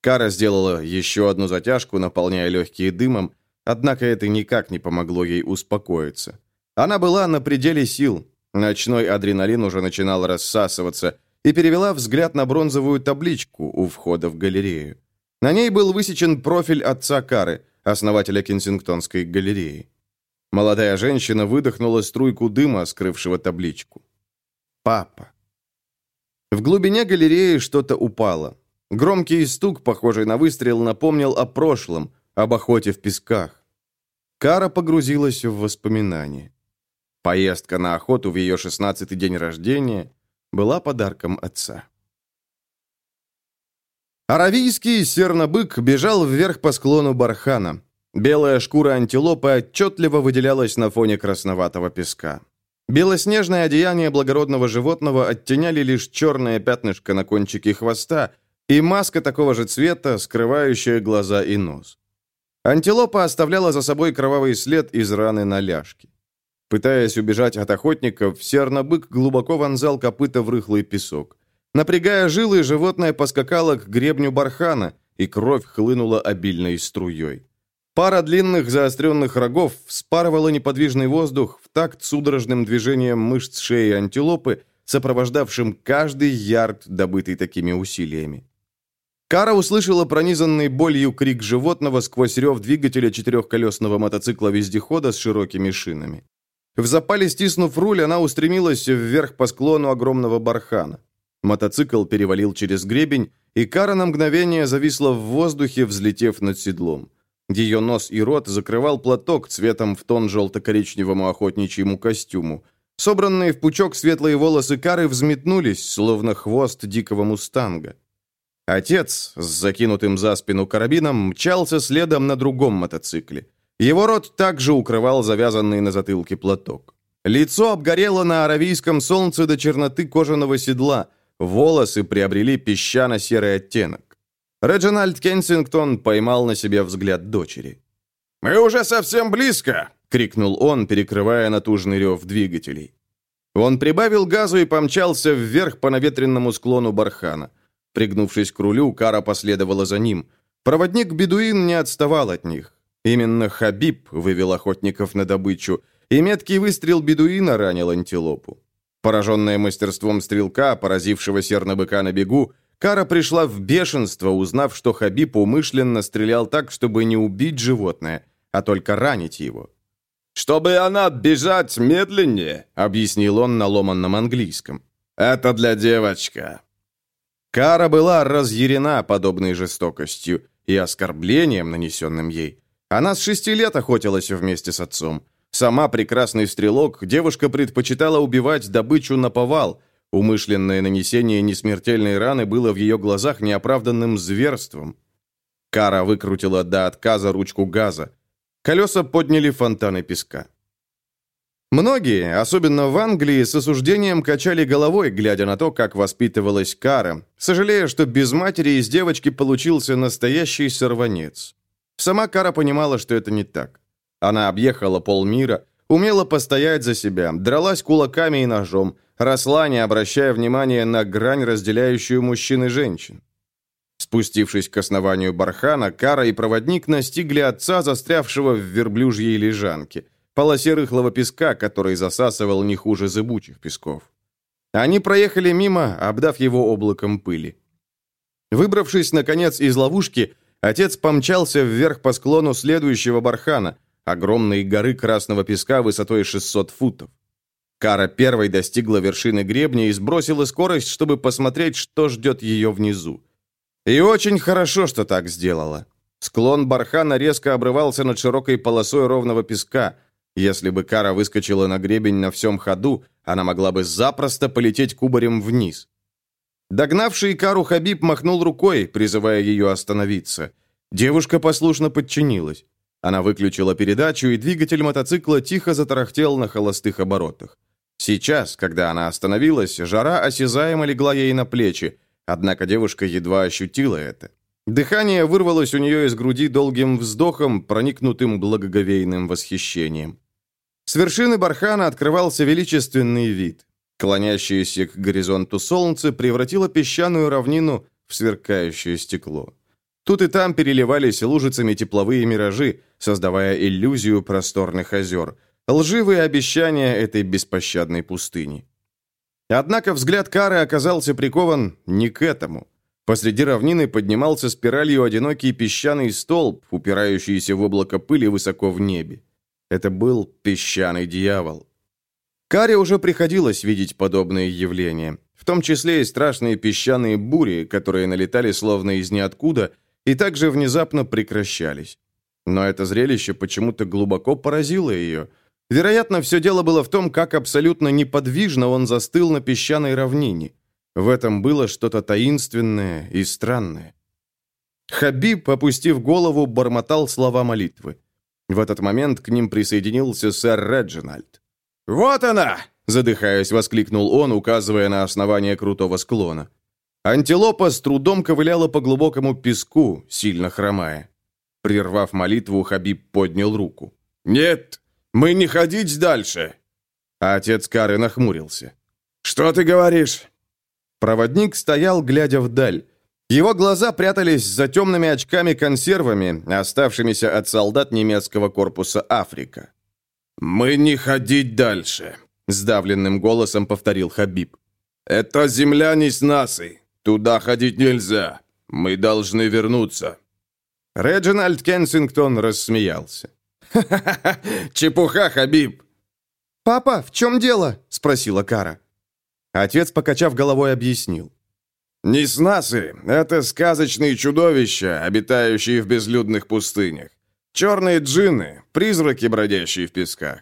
Кара сделала еще одну затяжку, наполняя легкие дымом, однако это никак не помогло ей успокоиться. Она была на пределе сил, ночной адреналин уже начинал рассасываться, и перевела взгляд на бронзовую табличку у входа в галерею. На ней был высечен профиль отца Кары, основателя Кенсингтонской галереи. Молодая женщина выдохнула струйку дыма, скрывшего табличку. Папа. В глубине галереи что-то упало. Громкий стук, похожий на выстрел, напомнил о прошлом, об охоте в песках. Кара погрузилась в воспоминания. Поездка на охоту в ее шестнадцатый день рождения была подарком отца. Аравийский сернобык бежал вверх по склону бархана. Белая шкура антилопы отчетливо выделялась на фоне красноватого песка. Белоснежное одеяние благородного животного оттеняли лишь черное пятнышко на кончике хвоста и маска такого же цвета, скрывающая глаза и нос. Антилопа оставляла за собой кровавый след из раны на ляжке. Пытаясь убежать от охотников, сернобык глубоко вонзал копыта в рыхлый песок. Напрягая жилы, животное поскакало к гребню бархана, и кровь хлынула обильной струей. Пара длинных заостренных рогов вспарывала неподвижный воздух в такт судорожным движением мышц шеи антилопы, сопровождавшим каждый ярд, добытый такими усилиями. Кара услышала пронизанный болью крик животного сквозь рев двигателя четырехколесного мотоцикла-вездехода с широкими шинами. В запале стиснув руль, она устремилась вверх по склону огромного бархана. Мотоцикл перевалил через гребень, и Кара на мгновение зависла в воздухе, взлетев над седлом. Ее нос и рот закрывал платок цветом в тон желто-коричневому охотничьему костюму. Собранные в пучок светлые волосы Кары взметнулись, словно хвост дикого мустанга. Отец с закинутым за спину карабином мчался следом на другом мотоцикле. Его рот также укрывал завязанный на затылке платок. Лицо обгорело на аравийском солнце до черноты кожаного седла, волосы приобрели песчано-серый оттенок. Реджинальд Кенсингтон поймал на себе взгляд дочери. «Мы уже совсем близко!» — крикнул он, перекрывая натужный рев двигателей. Он прибавил газу и помчался вверх по наветренному склону бархана. Пригнувшись к рулю, Кара последовала за ним. Проводник-бедуин не отставал от них. Именно Хабиб вывел охотников на добычу, и меткий выстрел бедуина ранил антилопу. Пораженная мастерством стрелка, поразившего серно-быка на бегу, Кара пришла в бешенство, узнав, что Хабиб умышленно стрелял так, чтобы не убить животное, а только ранить его. «Чтобы она бежать медленнее», — объяснил он на ломанном английском. «Это для девочка». Кара была разъярена подобной жестокостью и оскорблением, нанесенным ей. Она с шести лет охотилась вместе с отцом. Сама прекрасный стрелок, девушка предпочитала убивать добычу на повал, Умышленное нанесение несмертельной раны было в ее глазах неоправданным зверством. Кара выкрутила до отказа ручку газа. Колеса подняли фонтаны песка. Многие, особенно в Англии, с осуждением качали головой, глядя на то, как воспитывалась Кара, сожалея, что без матери из девочки получился настоящий сорванец. Сама Кара понимала, что это не так. Она объехала полмира, умела постоять за себя, дралась кулаками и ножом, росла, не обращая внимания на грань, разделяющую мужчин и женщин. Спустившись к основанию бархана, Кара и проводник настигли отца, застрявшего в верблюжьей лежанке, полосе рыхлого песка, который засасывал не хуже зыбучих песков. Они проехали мимо, обдав его облаком пыли. Выбравшись, наконец, из ловушки, отец помчался вверх по склону следующего бархана, огромной горы красного песка высотой 600 футов. Кара первой достигла вершины гребня и сбросила скорость, чтобы посмотреть, что ждет ее внизу. И очень хорошо, что так сделала. Склон бархана резко обрывался над широкой полосой ровного песка. Если бы Кара выскочила на гребень на всем ходу, она могла бы запросто полететь кубарем вниз. Догнавший Кару Хабиб махнул рукой, призывая ее остановиться. Девушка послушно подчинилась. Она выключила передачу, и двигатель мотоцикла тихо затарахтел на холостых оборотах. Сейчас, когда она остановилась, жара осязаемо легла ей на плечи, однако девушка едва ощутила это. Дыхание вырвалось у нее из груди долгим вздохом, проникнутым благоговейным восхищением. С вершины бархана открывался величественный вид. Клонящееся к горизонту солнце превратило песчаную равнину в сверкающее стекло. Тут и там переливались лужицами тепловые миражи, создавая иллюзию просторных озер, лживые обещания этой беспощадной пустыни. Однако взгляд Кары оказался прикован не к этому. Посреди равнины поднимался спиралью одинокий песчаный столб, упирающийся в облако пыли высоко в небе. Это был песчаный дьявол. Каре уже приходилось видеть подобные явления, в том числе и страшные песчаные бури, которые налетали словно из ниоткуда и также внезапно прекращались. Но это зрелище почему-то глубоко поразило ее. Вероятно, все дело было в том, как абсолютно неподвижно он застыл на песчаной равнине. В этом было что-то таинственное и странное. Хабиб, опустив голову, бормотал слова молитвы. В этот момент к ним присоединился сэр Реджинальд. «Вот она!» – задыхаясь, воскликнул он, указывая на основание крутого склона. Антилопа с трудом ковыляла по глубокому песку, сильно хромая. Прервав молитву, Хабиб поднял руку. «Нет, мы не ходить дальше!» А отец Кары нахмурился. «Что ты говоришь?» Проводник стоял, глядя вдаль. Его глаза прятались за темными очками-консервами, оставшимися от солдат немецкого корпуса «Африка». «Мы не ходить дальше», — сдавленным голосом повторил Хабиб. «Это земля не с насой. Туда ходить нельзя. Мы должны вернуться». Реджинальд Кенсингтон рассмеялся. «Ха-ха-ха! Чепуха, Хабиб!» «Папа, в чем дело?» — спросила Кара. Отец, покачав головой, объяснил. «Неснасы — это сказочные чудовища, обитающие в безлюдных пустынях. Черные джинны, призраки, бродящие в песках.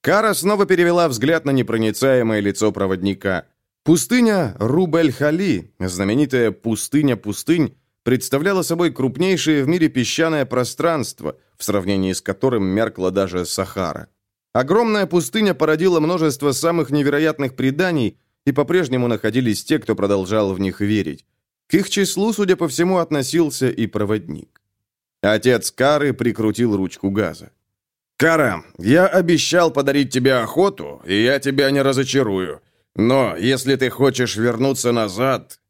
Кара снова перевела взгляд на непроницаемое лицо проводника. Пустыня Рубель-Хали, знаменитая пустыня пустынь, представляла собой крупнейшее в мире песчаное пространство, в сравнении с которым меркла даже Сахара. Огромная пустыня породила множество самых невероятных преданий, и по-прежнему находились те, кто продолжал в них верить. К их числу, судя по всему, относился и проводник. Отец Кары прикрутил ручку газа. «Кара, я обещал подарить тебе охоту, и я тебя не разочарую. Но если ты хочешь вернуться назад...»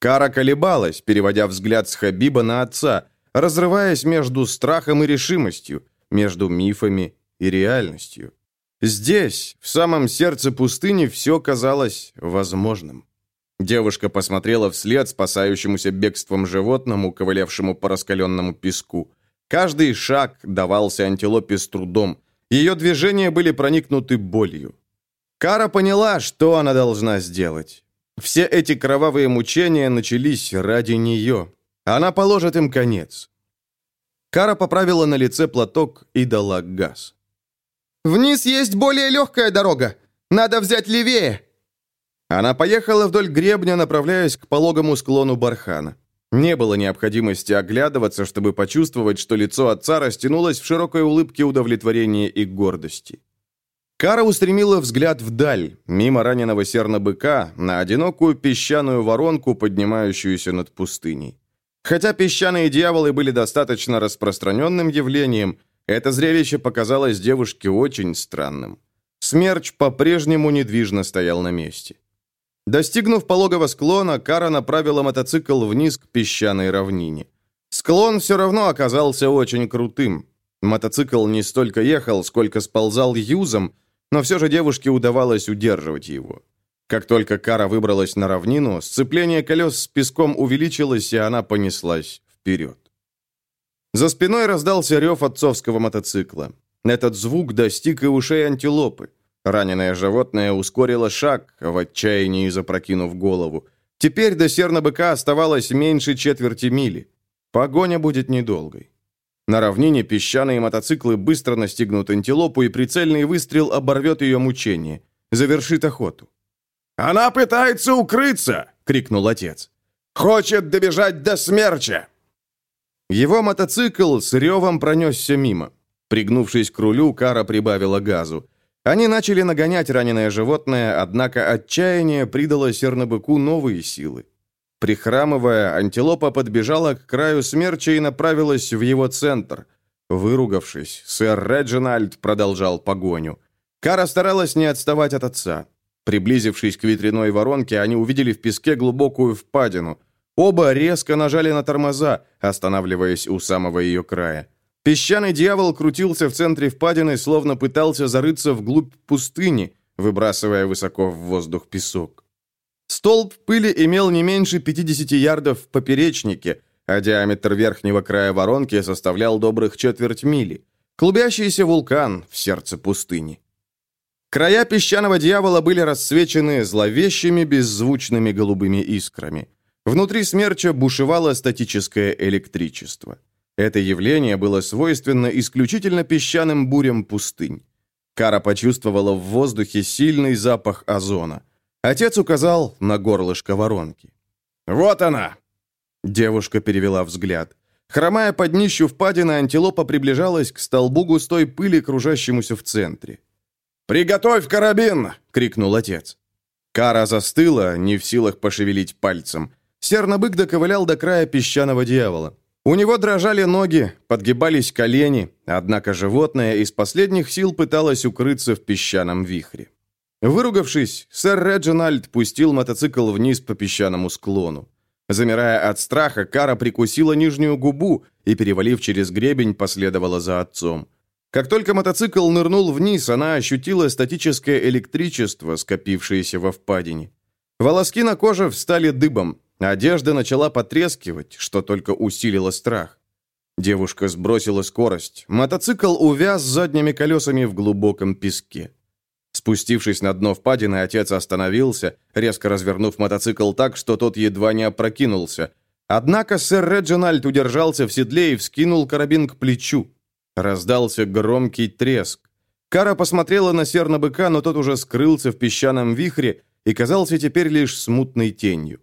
Кара колебалась, переводя взгляд с Хабиба на отца, разрываясь между страхом и решимостью, между мифами и реальностью. Здесь, в самом сердце пустыни, все казалось возможным. Девушка посмотрела вслед спасающемуся бегством животному, ковылявшему по раскаленному песку. Каждый шаг давался антилопе с трудом. Ее движения были проникнуты болью. Кара поняла, что она должна сделать. Все эти кровавые мучения начались ради нее. Она положит им конец. Кара поправила на лице платок и дала газ. «Вниз есть более легкая дорога. Надо взять левее!» Она поехала вдоль гребня, направляясь к пологому склону бархана. Не было необходимости оглядываться, чтобы почувствовать, что лицо отца растянулось в широкой улыбке удовлетворения и гордости. Кара устремила взгляд вдаль, мимо раненого серна-быка, на одинокую песчаную воронку, поднимающуюся над пустыней. Хотя песчаные дьяволы были достаточно распространенным явлением, это зрелище показалось девушке очень странным. Смерч по-прежнему недвижно стоял на месте. Достигнув пологого склона, Кара направила мотоцикл вниз к песчаной равнине. Склон все равно оказался очень крутым. Мотоцикл не столько ехал, сколько сползал юзом, но все же девушке удавалось удерживать его. Как только Кара выбралась на равнину, сцепление колес с песком увеличилось, и она понеслась вперед. За спиной раздался рев отцовского мотоцикла. Этот звук достиг и ушей антилопы. Раненое животное ускорило шаг, в отчаянии запрокинув голову. Теперь до серна-быка оставалось меньше четверти мили. Погоня будет недолгой. На равнине песчаные мотоциклы быстро настигнут антилопу, и прицельный выстрел оборвет ее мучение, завершит охоту. «Она пытается укрыться!» — крикнул отец. «Хочет добежать до смерча!» Его мотоцикл с ревом пронесся мимо. Пригнувшись к рулю, Кара прибавила газу. Они начали нагонять раненое животное, однако отчаяние придало сернобыку новые силы. Прихрамывая, антилопа подбежала к краю смерча и направилась в его центр. Выругавшись, сэр Реджинальд продолжал погоню. Кара старалась не отставать от отца. Приблизившись к ветряной воронке, они увидели в песке глубокую впадину. Оба резко нажали на тормоза, останавливаясь у самого ее края. Песчаный дьявол крутился в центре впадины, словно пытался зарыться вглубь пустыни, выбрасывая высоко в воздух песок. Столб пыли имел не меньше 50 ярдов в поперечнике, а диаметр верхнего края воронки составлял добрых четверть мили. Клубящийся вулкан в сердце пустыни. Края песчаного дьявола были рассвечены зловещими беззвучными голубыми искрами. Внутри смерча бушевало статическое электричество. Это явление было свойственно исключительно песчаным бурям пустынь. Кара почувствовала в воздухе сильный запах озона. Отец указал на горлышко воронки. «Вот она!» Девушка перевела взгляд. Хромая под днищу впадины, антилопа приближалась к столбу густой пыли, кружащемуся в центре. «Приготовь карабин!» — крикнул отец. Кара застыла, не в силах пошевелить пальцем. Сернобык доковылял до края песчаного дьявола. У него дрожали ноги, подгибались колени, однако животное из последних сил пыталось укрыться в песчаном вихре. Выругавшись, сэр Реджинальд пустил мотоцикл вниз по песчаному склону. Замирая от страха, Кара прикусила нижнюю губу и, перевалив через гребень, последовала за отцом. Как только мотоцикл нырнул вниз, она ощутила статическое электричество, скопившееся во впадине. Волоски на коже встали дыбом, Одежда начала потрескивать, что только усилило страх. Девушка сбросила скорость. Мотоцикл увяз задними колесами в глубоком песке. Спустившись на дно впадины, отец остановился, резко развернув мотоцикл так, что тот едва не опрокинулся. Однако сэр Реджинальд удержался в седле и вскинул карабин к плечу. Раздался громкий треск. Кара посмотрела на серна-быка, но тот уже скрылся в песчаном вихре и казался теперь лишь смутной тенью.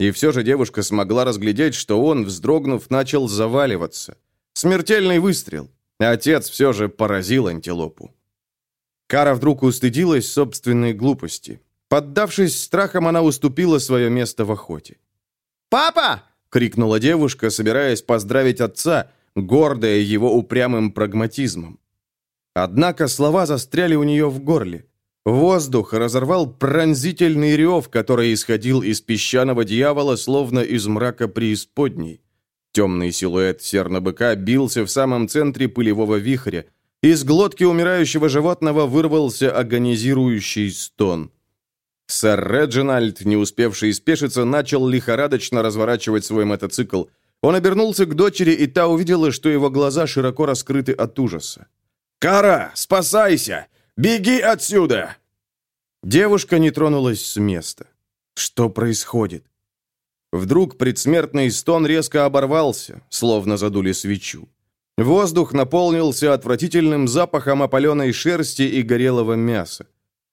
И все же девушка смогла разглядеть, что он, вздрогнув, начал заваливаться. Смертельный выстрел. Отец все же поразил антилопу. Кара вдруг устыдилась собственной глупости. Поддавшись страхам, она уступила свое место в охоте. «Папа!» — крикнула девушка, собираясь поздравить отца, гордая его упрямым прагматизмом. Однако слова застряли у нее в горле. Воздух разорвал пронзительный рев, который исходил из песчаного дьявола, словно из мрака преисподней. Темный силуэт серна-быка бился в самом центре пылевого вихря. Из глотки умирающего животного вырвался агонизирующий стон. Сэр Реджинальд, не успевший спешиться, начал лихорадочно разворачивать свой мотоцикл. Он обернулся к дочери, и та увидела, что его глаза широко раскрыты от ужаса. «Кара, спасайся! Беги отсюда!» Девушка не тронулась с места. Что происходит? Вдруг предсмертный стон резко оборвался, словно задули свечу. Воздух наполнился отвратительным запахом опаленной шерсти и горелого мяса.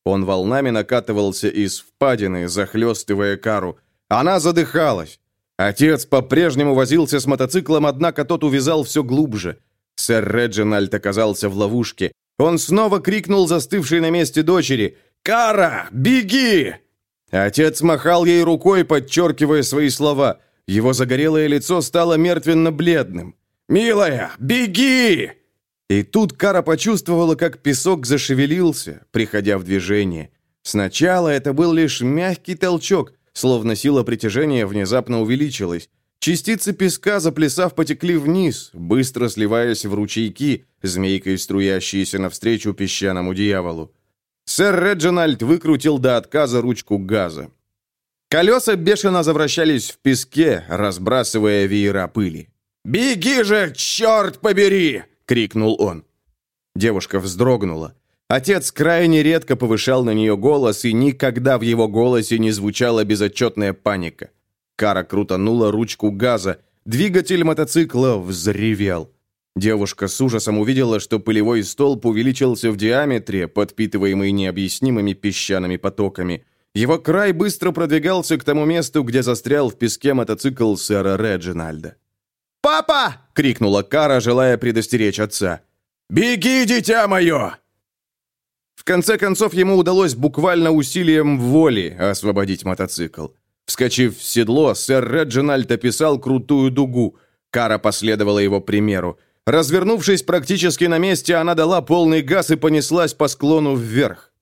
Он волнами накатывался из впадины, захлестывая кару. Она задыхалась. Отец по-прежнему возился с мотоциклом, однако тот увязал все глубже. Сэр Реджинальд оказался в ловушке. Он снова крикнул застывшей на месте дочери «Кара, беги!» Отец махал ей рукой, подчеркивая свои слова. Его загорелое лицо стало мертвенно-бледным. «Милая, беги!» И тут Кара почувствовала, как песок зашевелился, приходя в движение. Сначала это был лишь мягкий толчок, словно сила притяжения внезапно увеличилась. Частицы песка, заплясав, потекли вниз, быстро сливаясь в ручейки, змейкой струящиеся навстречу песчаному дьяволу. Сэр Реджинальд выкрутил до отказа ручку газа. Колеса бешено завращались в песке, разбрасывая веера пыли. «Беги же, черт побери!» — крикнул он. Девушка вздрогнула. Отец крайне редко повышал на нее голос, и никогда в его голосе не звучала безотчетная паника. Кара крутанула ручку газа, двигатель мотоцикла взревел. Девушка с ужасом увидела, что пылевой столб увеличился в диаметре, подпитываемый необъяснимыми песчаными потоками. Его край быстро продвигался к тому месту, где застрял в песке мотоцикл сэра Реджинальда. «Папа!» — крикнула Кара, желая предостеречь отца. «Беги, дитя мое!» В конце концов, ему удалось буквально усилием воли освободить мотоцикл. Вскочив в седло, сэр Реджинальд описал крутую дугу. Кара последовала его примеру. Развернувшись практически на месте, она дала полный газ и понеслась по склону вверх.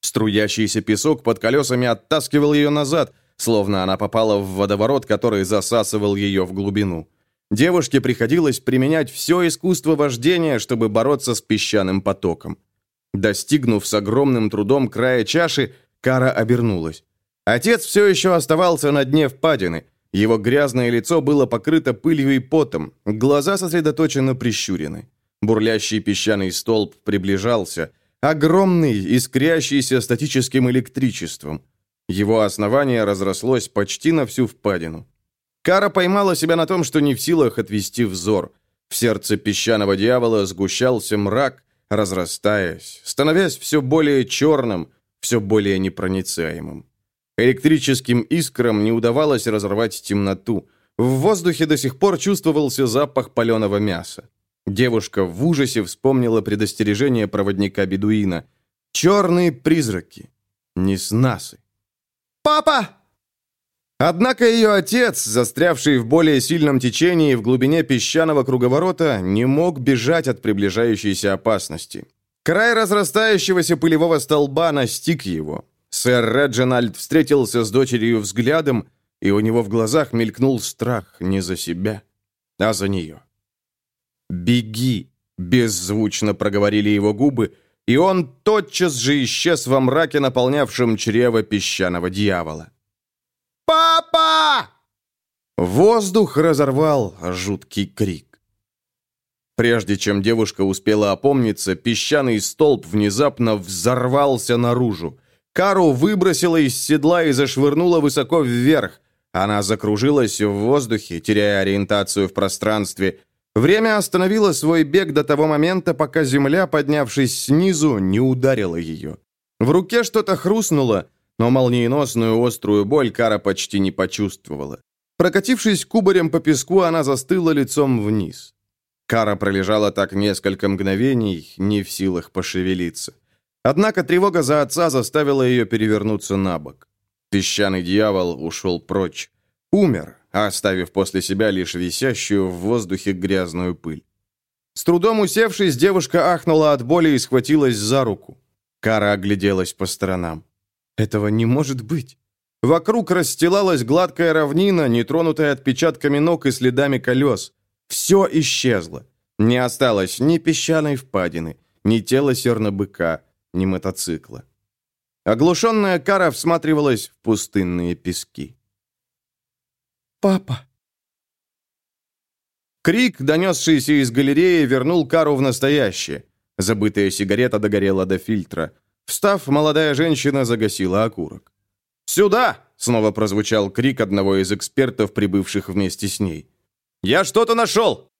Струящийся песок под колесами оттаскивал ее назад, словно она попала в водоворот, который засасывал ее в глубину. Девушке приходилось применять все искусство вождения, чтобы бороться с песчаным потоком. Достигнув с огромным трудом края чаши, Кара обернулась. Отец все еще оставался на дне впадины. Его грязное лицо было покрыто пылью и потом, глаза сосредоточенно прищурены. Бурлящий песчаный столб приближался, огромный, искрящийся статическим электричеством. Его основание разрослось почти на всю впадину. Кара поймала себя на том, что не в силах отвести взор. В сердце песчаного дьявола сгущался мрак, разрастаясь, становясь все более черным, все более непроницаемым. Электрическим искрам не удавалось разорвать темноту. В воздухе до сих пор чувствовался запах паленого мяса. Девушка в ужасе вспомнила предостережение проводника-бедуина. «Черные призраки. Неснасы». «Папа!» Однако ее отец, застрявший в более сильном течении в глубине песчаного круговорота, не мог бежать от приближающейся опасности. Край разрастающегося пылевого столба настиг его. Сэр Реджинальд встретился с дочерью взглядом, и у него в глазах мелькнул страх не за себя, а за нее. «Беги!» — беззвучно проговорили его губы, и он тотчас же исчез во мраке, наполнявшем чрево песчаного дьявола. «Папа!» Воздух разорвал жуткий крик. Прежде чем девушка успела опомниться, песчаный столб внезапно взорвался наружу. Кару выбросила из седла и зашвырнула высоко вверх. Она закружилась в воздухе, теряя ориентацию в пространстве. Время остановило свой бег до того момента, пока земля, поднявшись снизу, не ударила ее. В руке что-то хрустнуло, но молниеносную острую боль Кара почти не почувствовала. Прокатившись кубарем по песку, она застыла лицом вниз. Кара пролежала так несколько мгновений, не в силах пошевелиться. Однако тревога за отца заставила ее перевернуться на бок. Песчаный дьявол ушел прочь. Умер, оставив после себя лишь висящую в воздухе грязную пыль. С трудом усевшись, девушка ахнула от боли и схватилась за руку. Кара огляделась по сторонам. Этого не может быть. Вокруг расстилалась гладкая равнина, нетронутая отпечатками ног и следами колес. Все исчезло. Не осталось ни песчаной впадины, ни тела сернобыка, ни мотоцикла. Оглушенная Кара всматривалась в пустынные пески. «Папа!» Крик, донесшийся из галереи, вернул Кару в настоящее. Забытая сигарета догорела до фильтра. Встав, молодая женщина загасила окурок. «Сюда!» — снова прозвучал крик одного из экспертов, прибывших вместе с ней. «Я что-то нашел!»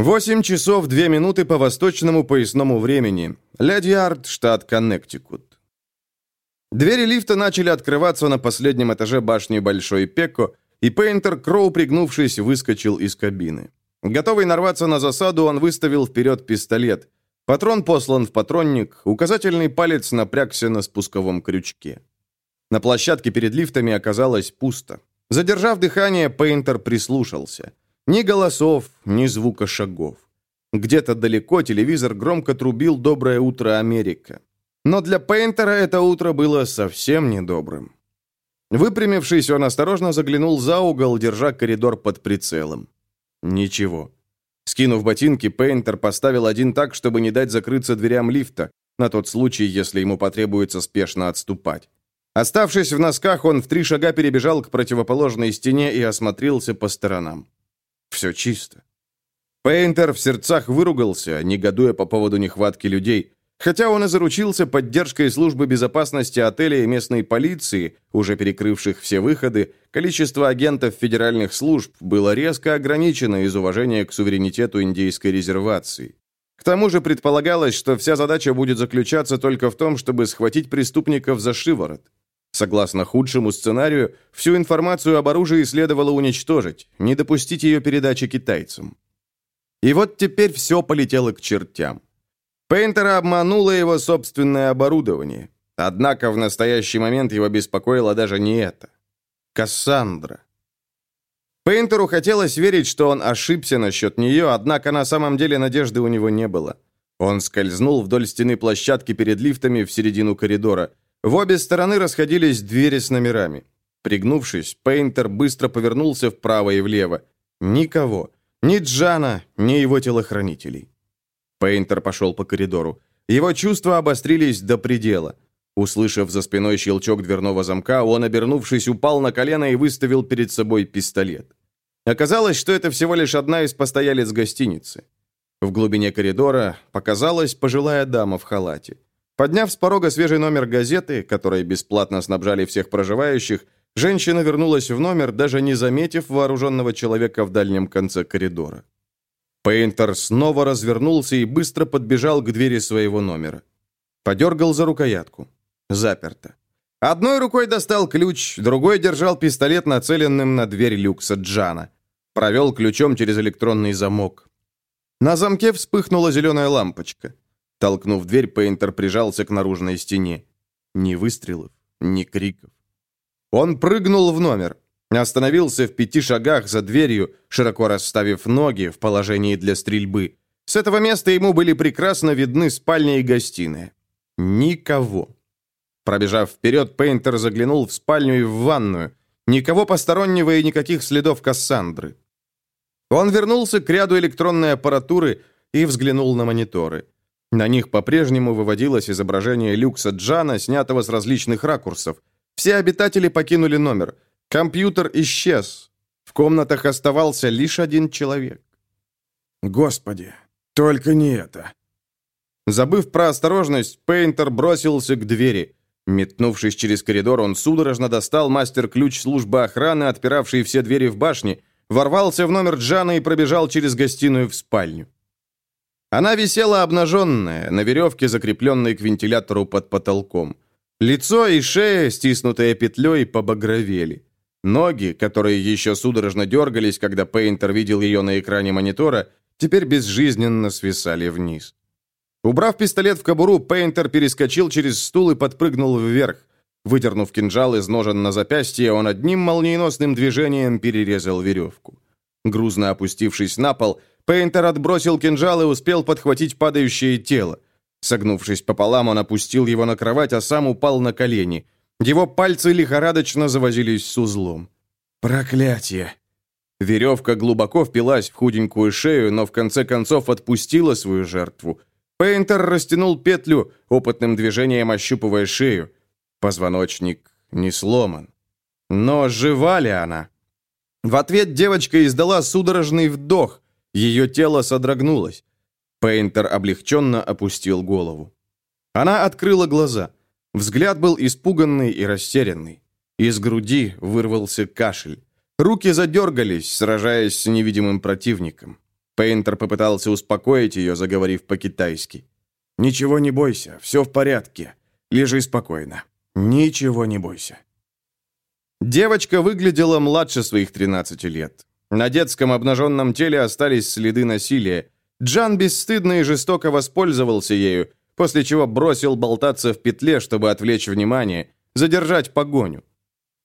Восемь часов две минуты по восточному поясному времени. Лядьярд, штат Коннектикут. Двери лифта начали открываться на последнем этаже башни Большой Пеко, и Пейнтер Кроу, пригнувшись, выскочил из кабины. Готовый нарваться на засаду, он выставил вперед пистолет. Патрон послан в патронник, указательный палец напрягся на спусковом крючке. На площадке перед лифтами оказалось пусто. Задержав дыхание, Пейнтер прислушался. Ни голосов, ни звука шагов. Где-то далеко телевизор громко трубил «Доброе утро, Америка». Но для Пейнтера это утро было совсем недобрым. Выпрямившись, он осторожно заглянул за угол, держа коридор под прицелом. Ничего. Скинув ботинки, Пейнтер поставил один так, чтобы не дать закрыться дверям лифта, на тот случай, если ему потребуется спешно отступать. Оставшись в носках, он в три шага перебежал к противоположной стене и осмотрелся по сторонам. Все чисто. Пейнтер в сердцах выругался, негодуя по поводу нехватки людей, хотя он и заручился поддержкой службы безопасности отеля и местной полиции, уже перекрывших все выходы, количество агентов федеральных служб было резко ограничено из уважения к суверенитету индейской резервации. К тому же предполагалось, что вся задача будет заключаться только в том, чтобы схватить преступников за шиворот. Согласно худшему сценарию, всю информацию об оружии следовало уничтожить, не допустить ее передачи китайцам. И вот теперь все полетело к чертям. Пейнтера обмануло его собственное оборудование. Однако в настоящий момент его беспокоило даже не это. Кассандра. Пейнтеру хотелось верить, что он ошибся насчет нее, однако на самом деле надежды у него не было. Он скользнул вдоль стены площадки перед лифтами в середину коридора. В обе стороны расходились двери с номерами. Пригнувшись, Пейнтер быстро повернулся вправо и влево. Никого. Ни Джана, ни его телохранителей. Пейнтер пошел по коридору. Его чувства обострились до предела. Услышав за спиной щелчок дверного замка, он, обернувшись, упал на колено и выставил перед собой пистолет. Оказалось, что это всего лишь одна из постоялец гостиницы. В глубине коридора показалась пожилая дама в халате. Подняв с порога свежий номер газеты, которой бесплатно снабжали всех проживающих, Женщина вернулась в номер, даже не заметив вооруженного человека в дальнем конце коридора. Пейнтер снова развернулся и быстро подбежал к двери своего номера. Подергал за рукоятку. Заперто. Одной рукой достал ключ, другой держал пистолет, нацеленным на дверь люкса Джана. Провел ключом через электронный замок. На замке вспыхнула зеленая лампочка. Толкнув дверь, Пейнтер прижался к наружной стене. Ни выстрелов, ни криков. Он прыгнул в номер, остановился в пяти шагах за дверью, широко расставив ноги в положении для стрельбы. С этого места ему были прекрасно видны спальня и гостиная. Никого. Пробежав вперед, Пейнтер заглянул в спальню и в ванную. Никого постороннего и никаких следов Кассандры. Он вернулся к ряду электронной аппаратуры и взглянул на мониторы. На них по-прежнему выводилось изображение люкса Джана, снятого с различных ракурсов. Все обитатели покинули номер. Компьютер исчез. В комнатах оставался лишь один человек. Господи, только не это. Забыв про осторожность, Пейнтер бросился к двери. Метнувшись через коридор, он судорожно достал мастер-ключ службы охраны, отпиравший все двери в башне, ворвался в номер Джана и пробежал через гостиную в спальню. Она висела обнаженная, на веревке, закрепленной к вентилятору под потолком. Лицо и шея, стиснутые петлей, побагровели. Ноги, которые еще судорожно дергались, когда Пейнтер видел ее на экране монитора, теперь безжизненно свисали вниз. Убрав пистолет в кобуру, Пейнтер перескочил через стул и подпрыгнул вверх. Выдернув кинжал из ножен на запястье, он одним молниеносным движением перерезал веревку. Грузно опустившись на пол, Пейнтер отбросил кинжал и успел подхватить падающее тело. Согнувшись пополам, он опустил его на кровать, а сам упал на колени. Его пальцы лихорадочно завозились с узлом. «Проклятие!» Веревка глубоко впилась в худенькую шею, но в конце концов отпустила свою жертву. Пейнтер растянул петлю, опытным движением ощупывая шею. Позвоночник не сломан. Но жива ли она? В ответ девочка издала судорожный вдох. Ее тело содрогнулось. Пейнтер облегченно опустил голову. Она открыла глаза. Взгляд был испуганный и растерянный. Из груди вырвался кашель. Руки задергались, сражаясь с невидимым противником. Пейнтер попытался успокоить ее, заговорив по-китайски. «Ничего не бойся, все в порядке. Лежи спокойно. Ничего не бойся». Девочка выглядела младше своих 13 лет. На детском обнаженном теле остались следы насилия. Джан бесстыдно и жестоко воспользовался ею, после чего бросил болтаться в петле, чтобы отвлечь внимание, задержать погоню.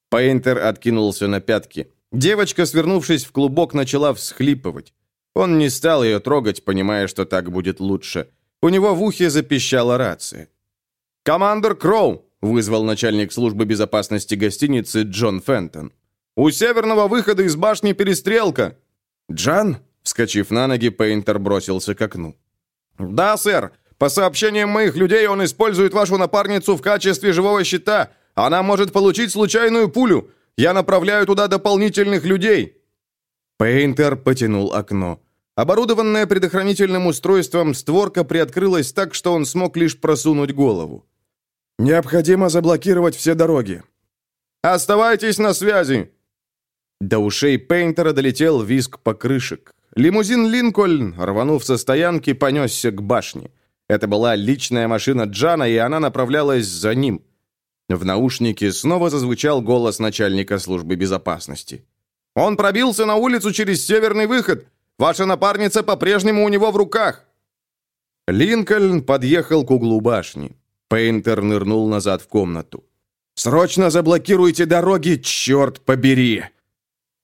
Пейнтер откинулся на пятки. Девочка, свернувшись в клубок, начала всхлипывать. Он не стал ее трогать, понимая, что так будет лучше. У него в ухе запищала рация. «Командор Кроу!» — вызвал начальник службы безопасности гостиницы Джон Фентон. «У северного выхода из башни перестрелка!» «Джан?» Вскочив на ноги, Пейнтер бросился к окну. «Да, сэр. По сообщениям моих людей, он использует вашу напарницу в качестве живого щита. Она может получить случайную пулю. Я направляю туда дополнительных людей». Пейнтер потянул окно. Оборудованная предохранительным устройством, створка приоткрылась так, что он смог лишь просунуть голову. «Необходимо заблокировать все дороги». «Оставайтесь на связи!» До ушей Пейнтера долетел визг покрышек. Лимузин «Линкольн», рванув со стоянки, понесся к башне. Это была личная машина Джана, и она направлялась за ним. В наушнике снова зазвучал голос начальника службы безопасности. «Он пробился на улицу через северный выход. Ваша напарница по-прежнему у него в руках!» Линкольн подъехал к углу башни. Пейнтер нырнул назад в комнату. «Срочно заблокируйте дороги, черт побери!»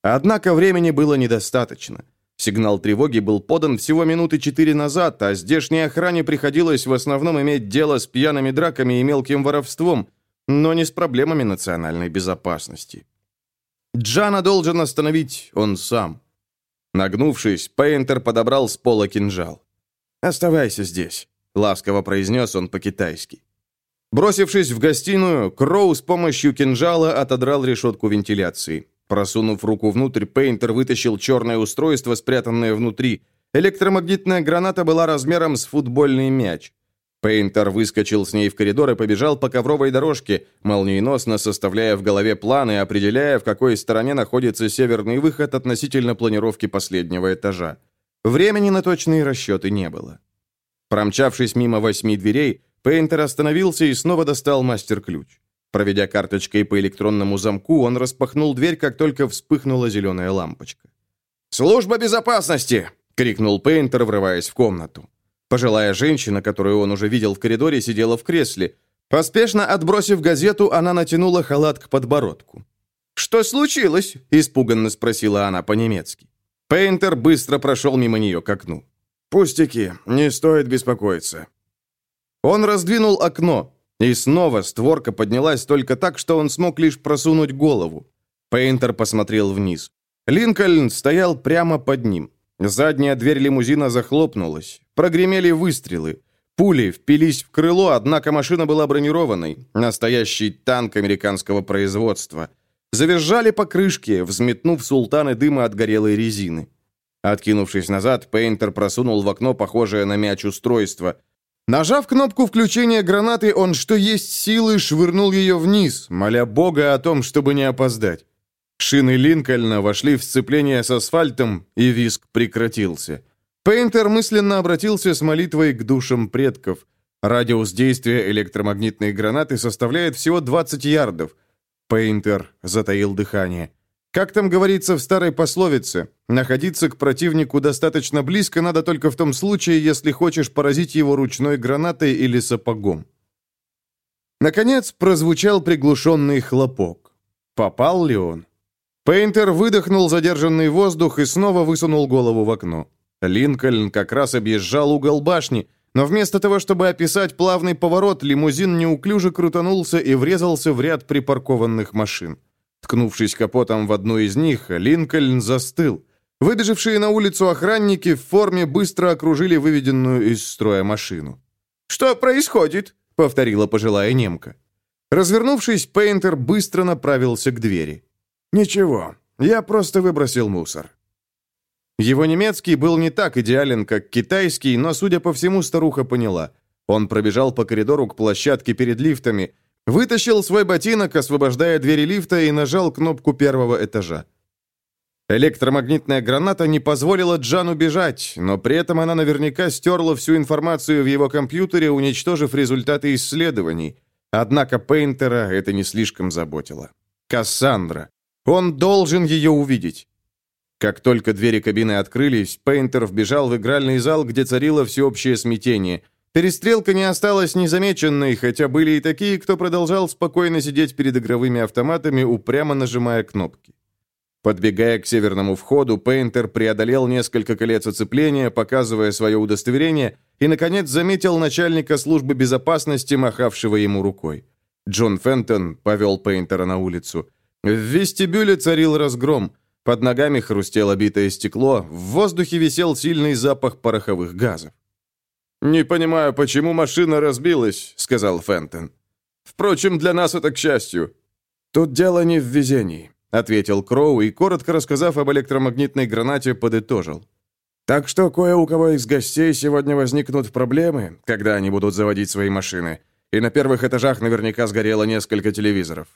Однако времени было недостаточно. Сигнал тревоги был подан всего минуты четыре назад, а здешней охране приходилось в основном иметь дело с пьяными драками и мелким воровством, но не с проблемами национальной безопасности. Джана должен остановить он сам. Нагнувшись, Пейнтер подобрал с пола кинжал. «Оставайся здесь», — ласково произнес он по-китайски. Бросившись в гостиную, Кроу с помощью кинжала отодрал решетку вентиляции. Просунув руку внутрь, Пейнтер вытащил черное устройство, спрятанное внутри. Электромагнитная граната была размером с футбольный мяч. Пейнтер выскочил с ней в коридор и побежал по ковровой дорожке, молниеносно составляя в голове планы определяя, в какой стороне находится северный выход относительно планировки последнего этажа. Времени на точные расчеты не было. Промчавшись мимо восьми дверей, Пейнтер остановился и снова достал мастер-ключ. Проведя карточкой по электронному замку, он распахнул дверь, как только вспыхнула зеленая лампочка. «Служба безопасности!» — крикнул Пейнтер, врываясь в комнату. Пожилая женщина, которую он уже видел в коридоре, сидела в кресле. Поспешно отбросив газету, она натянула халат к подбородку. «Что случилось?» – испуганно спросила она по-немецки. Пейнтер быстро прошел мимо нее к окну. «Пустяки, не стоит беспокоиться». Он раздвинул окно, и снова створка поднялась только так, что он смог лишь просунуть голову. Пейнтер посмотрел вниз. Линкольн стоял прямо под ним. Задняя дверь лимузина захлопнулась. Прогремели выстрелы. Пули впились в крыло, однако машина была бронированной. Настоящий танк американского производства. Завизжали покрышки, взметнув султаны дыма от горелой резины. Откинувшись назад, Пейнтер просунул в окно похожее на мяч устройство. Нажав кнопку включения гранаты, он что есть силы швырнул ее вниз, моля Бога о том, чтобы не опоздать. Шины Линкольна вошли в сцепление с асфальтом, и виск прекратился. Пейнтер мысленно обратился с молитвой к душам предков. Радиус действия электромагнитной гранаты составляет всего 20 ярдов. Пейнтер затаил дыхание. Как там говорится в старой пословице, находиться к противнику достаточно близко надо только в том случае, если хочешь поразить его ручной гранатой или сапогом. Наконец прозвучал приглушенный хлопок. Попал ли он? Пейнтер выдохнул задержанный воздух и снова высунул голову в окно. Линкольн как раз объезжал угол башни, но вместо того, чтобы описать плавный поворот, лимузин неуклюже крутанулся и врезался в ряд припаркованных машин. Ткнувшись капотом в одну из них, Линкольн застыл. Выбежавшие на улицу охранники в форме быстро окружили выведенную из строя машину. «Что происходит?» — повторила пожилая немка. Развернувшись, Пейнтер быстро направился к двери. «Ничего, я просто выбросил мусор». Его немецкий был не так идеален, как китайский, но, судя по всему, старуха поняла. Он пробежал по коридору к площадке перед лифтами, вытащил свой ботинок, освобождая двери лифта, и нажал кнопку первого этажа. Электромагнитная граната не позволила Джану бежать, но при этом она наверняка стерла всю информацию в его компьютере, уничтожив результаты исследований. Однако Пейнтера это не слишком заботило. Кассандра. Он должен ее увидеть. Как только двери кабины открылись, Пейнтер вбежал в игральный зал, где царило всеобщее смятение. Перестрелка не осталась незамеченной, хотя были и такие, кто продолжал спокойно сидеть перед игровыми автоматами, упрямо нажимая кнопки. Подбегая к северному входу, Пейнтер преодолел несколько колец оцепления, показывая свое удостоверение, и, наконец, заметил начальника службы безопасности, махавшего ему рукой. Джон Фентон повел Пейнтера на улицу. В вестибюле царил разгром. Под ногами хрустело битое стекло, в воздухе висел сильный запах пороховых газов. «Не понимаю, почему машина разбилась», — сказал Фентон. «Впрочем, для нас это к счастью». «Тут дело не в везении», — ответил Кроу и, коротко рассказав об электромагнитной гранате, подытожил. Так что кое у кого из гостей сегодня возникнут проблемы, когда они будут заводить свои машины. И на первых этажах наверняка сгорело несколько телевизоров.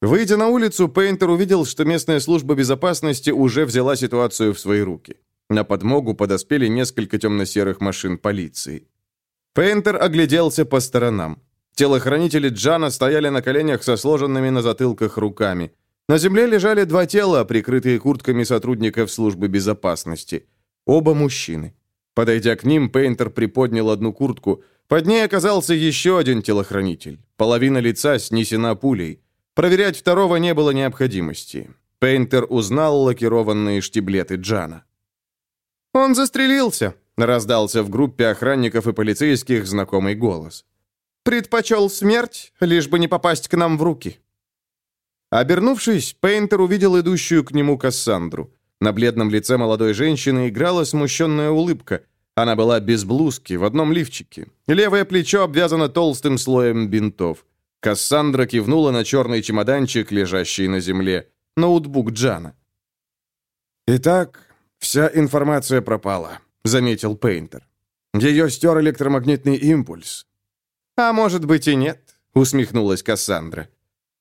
Выйдя на улицу, Пейнтер увидел, что местная служба безопасности уже взяла ситуацию в свои руки. На подмогу подоспели несколько темно-серых машин полиции. Пейнтер огляделся по сторонам. Телохранители Джана стояли на коленях со сложенными на затылках руками. На земле лежали два тела, прикрытые куртками сотрудников службы безопасности. Оба мужчины. Подойдя к ним, Пейнтер приподнял одну куртку. Под ней оказался еще один телохранитель. Половина лица снесена пулей. Проверять второго не было необходимости. Пейнтер узнал лакированные штиблеты Джана. «Он застрелился», — раздался в группе охранников и полицейских знакомый голос. «Предпочел смерть, лишь бы не попасть к нам в руки». Обернувшись, Пейнтер увидел идущую к нему Кассандру. На бледном лице молодой женщины играла смущенная улыбка. Она была без блузки, в одном лифчике. Левое плечо обвязано толстым слоем бинтов. Кассандра кивнула на черный чемоданчик, лежащий на земле. Ноутбук Джана. «Итак, вся информация пропала», — заметил Пейнтер. «Ее стер электромагнитный импульс». «А может быть и нет», — усмехнулась Кассандра.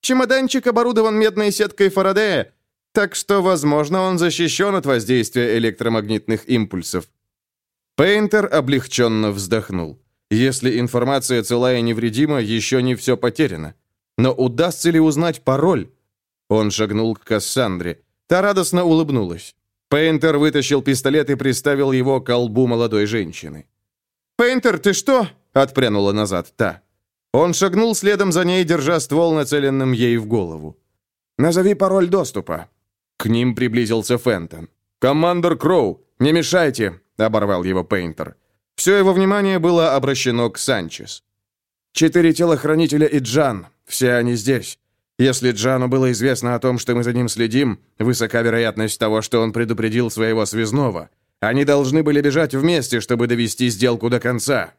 «Чемоданчик оборудован медной сеткой Фарадея, так что, возможно, он защищен от воздействия электромагнитных импульсов. Пейнтер облегченно вздохнул. Если информация цела и невредима, еще не все потеряно. Но удастся ли узнать пароль? Он шагнул к Кассандре. Та радостно улыбнулась. Пейнтер вытащил пистолет и приставил его к колбу молодой женщины. «Пейнтер, ты что?» — отпрянула назад та. Он шагнул следом за ней, держа ствол, нацеленным ей в голову. «Назови пароль доступа», к ним приблизился Фентон. «Командор Кроу, не мешайте!» — оборвал его Пейнтер. Все его внимание было обращено к Санчес. «Четыре телохранителя и Джан. Все они здесь. Если Джану было известно о том, что мы за ним следим, высока вероятность того, что он предупредил своего связного. Они должны были бежать вместе, чтобы довести сделку до конца».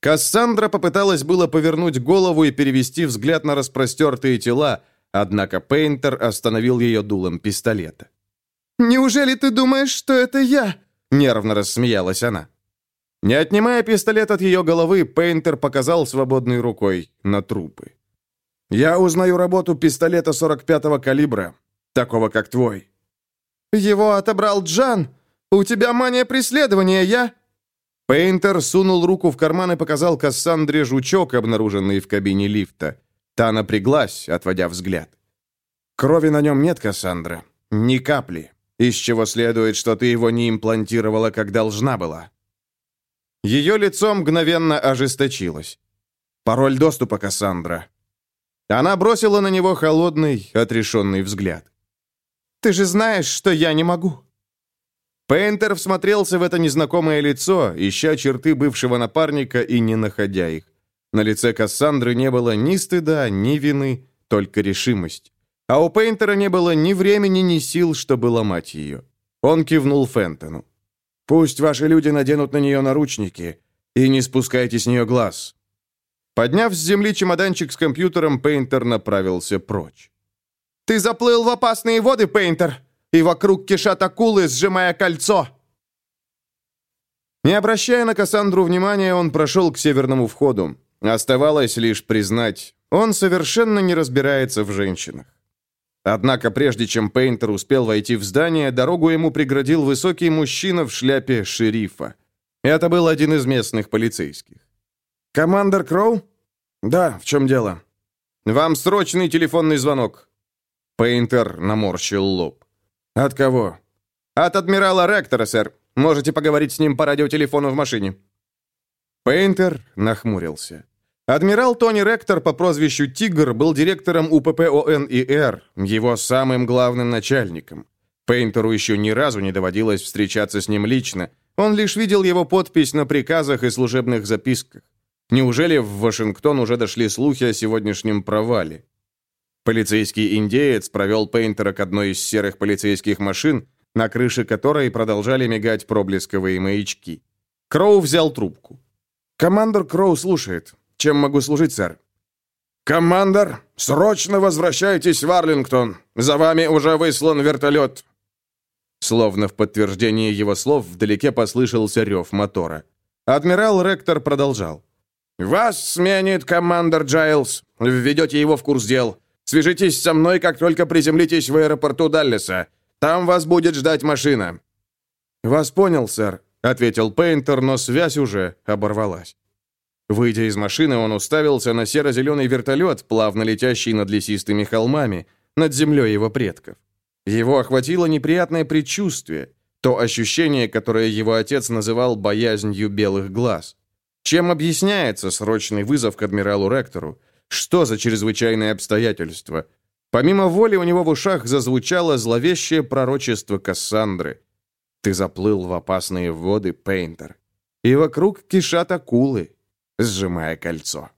Кассандра попыталась было повернуть голову и перевести взгляд на распростертые тела, Однако Пейнтер остановил ее дулом пистолета. «Неужели ты думаешь, что это я?» — нервно рассмеялась она. Не отнимая пистолет от ее головы, Пейнтер показал свободной рукой на трупы. «Я узнаю работу пистолета 45-го калибра, такого как твой». «Его отобрал Джан. У тебя мания преследования, я...» Пейнтер сунул руку в карман и показал Кассандре жучок, обнаруженный в кабине лифта. Та напряглась, отводя взгляд. «Крови на нем нет, Кассандра. Ни капли. Из чего следует, что ты его не имплантировала, как должна была». Ее лицо мгновенно ожесточилось. «Пароль доступа, Кассандра». Она бросила на него холодный, отрешенный взгляд. «Ты же знаешь, что я не могу». Пейнтер всмотрелся в это незнакомое лицо, ища черты бывшего напарника и не находя их. На лице Кассандры не было ни стыда, ни вины, только решимость. А у Пейнтера не было ни времени, ни сил, чтобы ломать ее. Он кивнул Фентону. «Пусть ваши люди наденут на нее наручники, и не спускайте с нее глаз». Подняв с земли чемоданчик с компьютером, Пейнтер направился прочь. «Ты заплыл в опасные воды, Пейнтер, и вокруг кишат акулы, сжимая кольцо!» Не обращая на Кассандру внимания, он прошел к северному входу. Оставалось лишь признать, он совершенно не разбирается в женщинах. Однако прежде чем Пейнтер успел войти в здание, дорогу ему преградил высокий мужчина в шляпе шерифа. Это был один из местных полицейских. «Командор Кроу?» «Да, в чем дело?» «Вам срочный телефонный звонок». Пейнтер наморщил лоб. «От кого?» «От адмирала Ректора, сэр. Можете поговорить с ним по радиотелефону в машине». Пейнтер нахмурился. Адмирал Тони Ректор по прозвищу «Тигр» был директором УПП ОНИР, его самым главным начальником. Пейнтеру еще ни разу не доводилось встречаться с ним лично. Он лишь видел его подпись на приказах и служебных записках. Неужели в Вашингтон уже дошли слухи о сегодняшнем провале? Полицейский индеец провел Пейнтера к одной из серых полицейских машин, на крыше которой продолжали мигать проблесковые маячки. Кроу взял трубку. «Командор Кроу слушает. Чем могу служить, сэр?» «Командор, срочно возвращайтесь в Арлингтон. За вами уже выслан вертолет». Словно в подтверждение его слов вдалеке послышался рев мотора. Адмирал Ректор продолжал. «Вас сменит командор Джайлз. Введете его в курс дел. Свяжитесь со мной, как только приземлитесь в аэропорту Даллеса. Там вас будет ждать машина». «Вас понял, сэр», — ответил Пейнтер, но связь уже оборвалась. Выйдя из машины, он уставился на серо-зеленый вертолет, плавно летящий над лесистыми холмами, над землей его предков. Его охватило неприятное предчувствие, то ощущение, которое его отец называл боязнью белых глаз. Чем объясняется срочный вызов к адмиралу Ректору? Что за чрезвычайные обстоятельства? Помимо воли у него в ушах зазвучало зловещее пророчество Кассандры. «Ты заплыл в опасные воды, Пейнтер, и вокруг кишат акулы, сжимая кольцо».